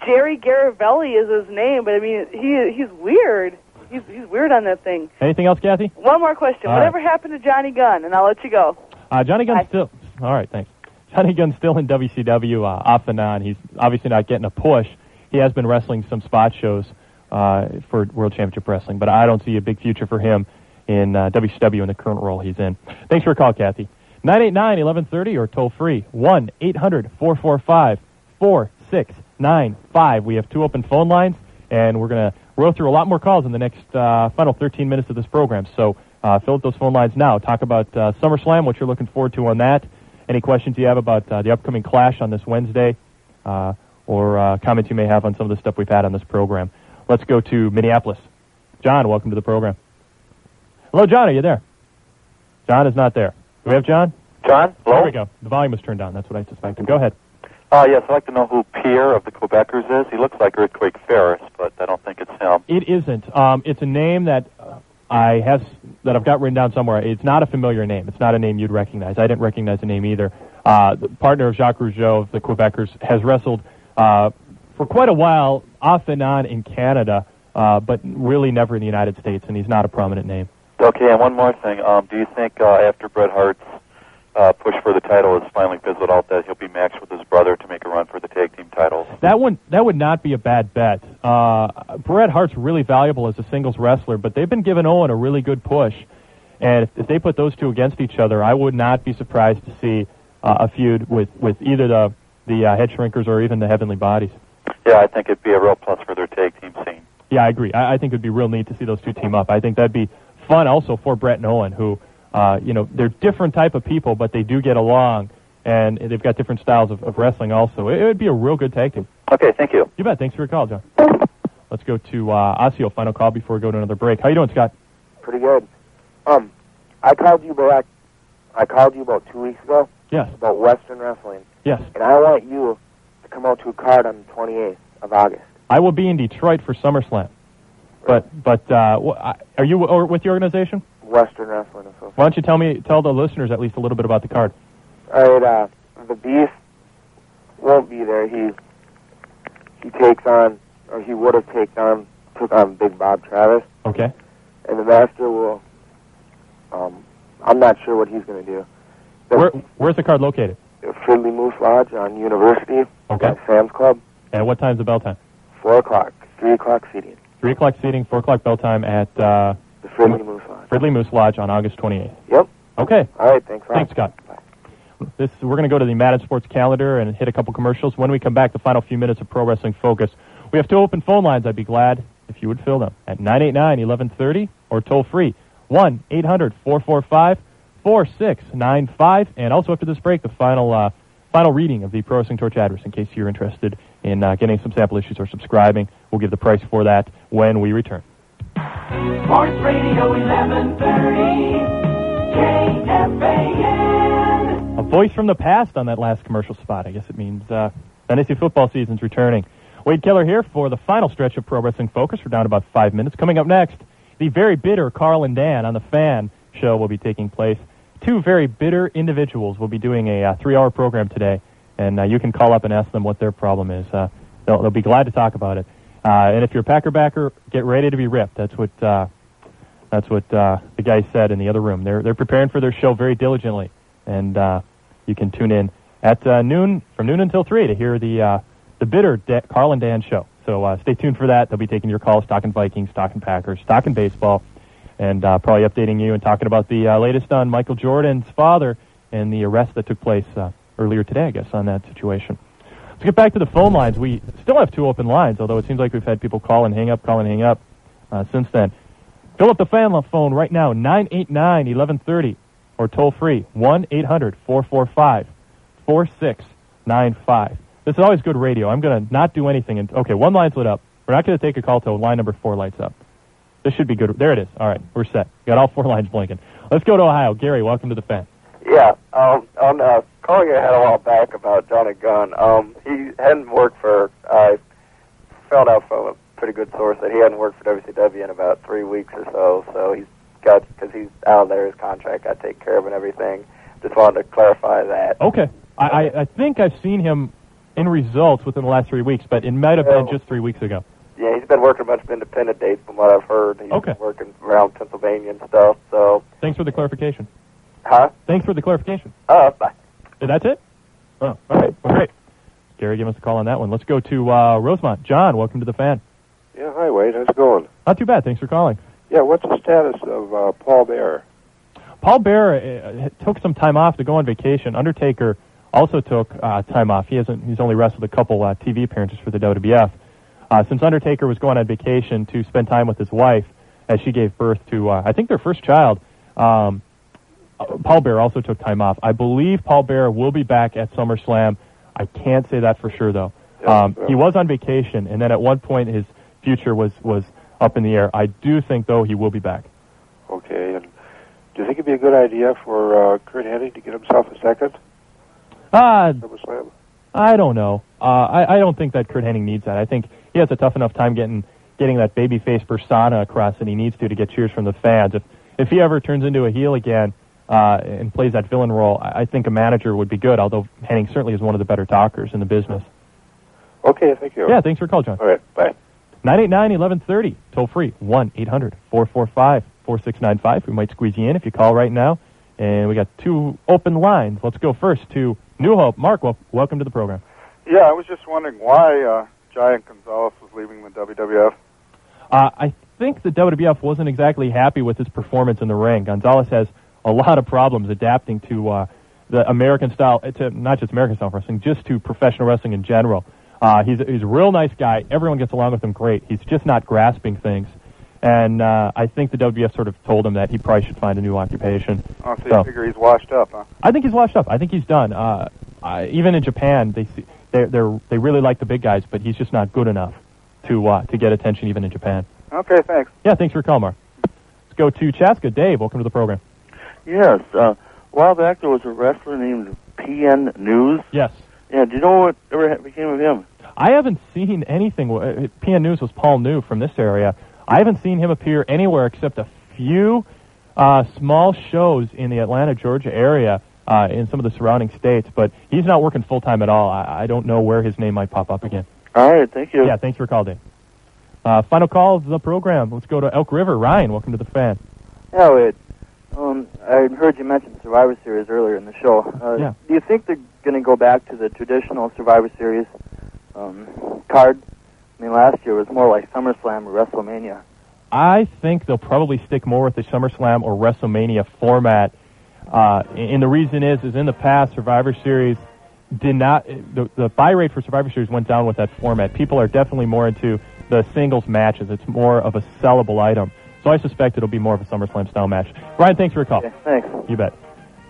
Jerry Garavelli is his name, but I mean, he he's weird. He's he's weird on that thing. Anything else, Kathy? One more question. All right. Whatever happened to Johnny Gunn? And I'll let you go. Uh, Johnny Gunn's still. All right, thanks. Johnny Gunn's still in WCW uh, off and on. He's obviously not getting a push. He has been wrestling some spot shows uh, for World Championship Wrestling, but I don't see a big future for him in uh, WCW in the current role he's in. Thanks for your call, Kathy. 989-1130 or toll free 1-800-445-4695. We have two open phone lines, and we're going to roll through a lot more calls in the next uh, final 13 minutes of this program. So uh, fill up those phone lines now. Talk about uh, SummerSlam, what you're looking forward to on that. Any questions you have about uh, the upcoming Clash on this Wednesday, uh, or uh, comments you may have on some of the stuff we've had on this program. Let's go to Minneapolis. John, welcome to the program. Hello, John. Are you there? John is not there. Do we have John? John, hello? There we go. The volume was turned down. That's what I suspected. Go ahead. Uh, yes, I'd like to know who Pierre of the Quebecers is. He looks like Earthquake Ferris, but I don't think it's him. It isn't. Um, it's a name that uh, I have that I've got written down somewhere. It's not a familiar name. It's not a name you'd recognize. I didn't recognize the name either. Uh, the partner of Jacques Rougeau of the Quebecers has wrestled uh, for quite a while, off and on in Canada, uh, but really never in the United States, and he's not a prominent name. Okay, and one more thing. Um, do you think uh, after Bret Hart's uh, push for the title is finally fizzled out that he'll be matched with his brother to make a run for the tag team titles? That one, that would not be a bad bet. Uh, Bret Hart's really valuable as a singles wrestler, but they've been giving Owen a really good push. And if, if they put those two against each other, I would not be surprised to see uh, a feud with, with either the the uh, head shrinkers or even the heavenly bodies. Yeah, I think it'd be a real plus for their tag team scene. Yeah, I agree. I, I think it'd be real neat to see those two team up. I think that'd be fun also for Bret and Owen, who, uh, you know, they're different type of people, but they do get along, and they've got different styles of, of wrestling also. It, it would be a real good tag team. Okay, thank you. You bet. Thanks for your call, John. Let's go to uh, Osseo. Final call before we go to another break. How you doing, Scott? Pretty good. Um, I called you back. I called you about two weeks ago Yes. about Western Wrestling, Yes. and I want you to come out to a card on the 28th of August. I will be in Detroit for SummerSlam. But but uh, are you or with the organization? Western Wrestling Association. Why don't you tell me tell the listeners at least a little bit about the card? All right, uh, the Beast won't be there. He he takes on, or he would have taken on, took on Big Bob Travis, Okay. and the Master will. Um, I'm not sure what he's going to do. Where where's the card located? Fridley Moose Lodge on University. Okay. Sam's Club. And what time's the bell time? Four o'clock. Three o'clock seating. Three o'clock seating, four o'clock bell time at uh, The Fridley Moose Lodge. Fridley Moose Lodge on August 28th. Yep. Okay. All right. Thanks. Rob. Thanks, Scott. This we're going to go to the Madden Sports calendar and hit a couple commercials. When we come back, the final few minutes of Pro Wrestling Focus. We have two open phone lines. I'd be glad if you would fill them at 989-1130 or toll free 1-800-445-4695. 4695. And also after this break, the final uh, final reading of the Pro Wrestling Torch address in case you're interested in uh, getting some sample issues or subscribing. We'll give the price for that when we return. Sports Radio 1130. KFAN. A voice from the past on that last commercial spot. I guess it means uh, fantasy football season's returning. Wade Keller here for the final stretch of Pro Wrestling Focus. We're down to about five minutes. Coming up next, the very bitter Carl and Dan on the Fan show will be taking place. Two very bitter individuals will be doing a uh, three-hour program today, and uh, you can call up and ask them what their problem is. Uh, they'll, they'll be glad to talk about it. Uh, and if you're a Packer backer, get ready to be ripped. That's what uh, that's what uh, the guy said in the other room. They're they're preparing for their show very diligently, and uh, you can tune in at uh, noon from noon until three to hear the uh, the bitter da- Carl and Dan show. So uh, stay tuned for that. They'll be taking your calls, talking Vikings, talking Packers, talking baseball, and uh, probably updating you and talking about the uh, latest on Michael Jordan's father and the arrest that took place uh, earlier today, I guess, on that situation. Let's get back to the phone lines. We still have two open lines, although it seems like we've had people call and hang up, call and hang up uh, since then. Fill up the fan phone right now, 989-1130, or toll free, 1-800-445-4695. This is always good radio. I'm going to not do anything. And, okay, one line's lit up. We're not going to take a call till line number four lights up. This should be good. There it is. All right, we're set. Got all four lines blinking. Let's go to Ohio. Gary, welcome to the fan. Yeah, um, on uh, calling ahead a while back about Johnny Gunn. Um, he hadn't worked for. I found out from a pretty good source that he hadn't worked for WCW in about three weeks or so. So he's got because he's out of there. His contract got taken care of and everything. Just wanted to clarify that. Okay. I, I, I think I've seen him in results within the last three weeks, but it might have been just three weeks ago. Yeah, he's been working a bunch of independent dates from what I've heard. He's Okay. been working around Pennsylvania and stuff. So, Thanks for the clarification. Huh? Thanks for the clarification. Uh, bye. That's it? Oh, all right. Well, great. Gary, give us a call on that one. Let's go to uh, Rosemount. John, welcome to the fan. Yeah, hi Wade. How's it going? Not too bad. Thanks for calling. Yeah, what's the status of uh, Paul Bearer? Paul Bearer uh, took some time off to go on vacation. Undertaker also took uh, time off. He hasn't. He's only wrestled a couple uh, TV appearances for the WWF. Uh, since Undertaker was going on vacation to spend time with his wife as she gave birth to, uh, I think, their first child, um, Paul Bearer also took time off. I believe Paul Bearer will be back at SummerSlam. I can't say that for sure though. Um, he was on vacation, and then at one point his future was was up in the air. I do think though he will be back. Okay, and do you think it'd be a good idea for uh, Curt Hennig to get himself a second Uh, SummerSlam? I don't know. Uh, I, I don't think that Curt Hennig needs that. I think he has a tough enough time getting getting that babyface persona across that he needs to to get cheers from the fans. If if he ever turns into a heel again uh, and plays that villain role, I, I think a manager would be good. Although Hennig certainly is one of the better talkers in the business. Okay, thank you. Yeah, thanks for calling, John. All right, bye. 989-1130, toll free, 1-800-445-4695. We might squeeze you in if you call right now. And we got two open lines. Let's go first to New Hope. Mark, wel- welcome to the program. Yeah, I was just wondering why uh, Giant Gonzalez was leaving the WWF. Uh, I think the WWF wasn't exactly happy with his performance in the ring. Gonzalez has a lot of problems adapting to uh, the American style, to not just American style wrestling, just to professional wrestling in general. Uh, he's, he's a real nice guy. Everyone gets along with him great. He's just not grasping things. And uh, I think the WWF sort of told him that he probably should find a new occupation. Oh, so you figure he's washed up, huh? I think he's washed up. I think he's done. Uh, I, even in Japan, they see, they're, they're, they really like the big guys, but he's just not good enough to uh, to get attention even in Japan. Okay, thanks. Yeah, thanks for calling, Mark. Let's go to Chaska. Dave, welcome to the program. Yes. Uh, a while back, there was a wrestler named PN News. Yes. Yeah. Do you know what ever became of him? I haven't seen anything. uh, PN News was Paul Neu from this area. I haven't seen him appear anywhere except a few uh, small shows in the Atlanta, Georgia area, uh, in some of the surrounding states. But he's not working full time at all. I, I don't know where his name might pop up again. All right. Thank you. Yeah, thanks for calling, Uh, final call of the program. Let's go to Elk River. Ryan, welcome to the fan. Yeah, Wade. Um, I heard you mention Survivor Series earlier in the show. Uh, Yeah. Do you think they're going to go back to the traditional Survivor Series um, card? I mean, last year was more like SummerSlam or WrestleMania. I think they'll probably stick more with the SummerSlam or WrestleMania format. Uh, and the reason is, is in the past, Survivor Series did not, the, the buy rate for Survivor Series went down with that format. People are definitely more into the singles matches. It's more of a sellable item. So I suspect it'll be more of a SummerSlam style match. Ryan, thanks for your call. thanks. You bet.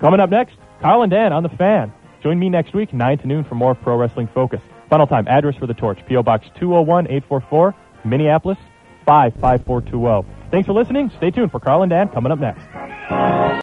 Coming up next, Carl and Dan on the fan. Join me next week, 9 to noon, for more Pro Wrestling Focus. Final time, address for the torch, P.O. Box 201-844, Minneapolis 55420. Thanks for listening. Stay tuned for Carl and Dan coming up next.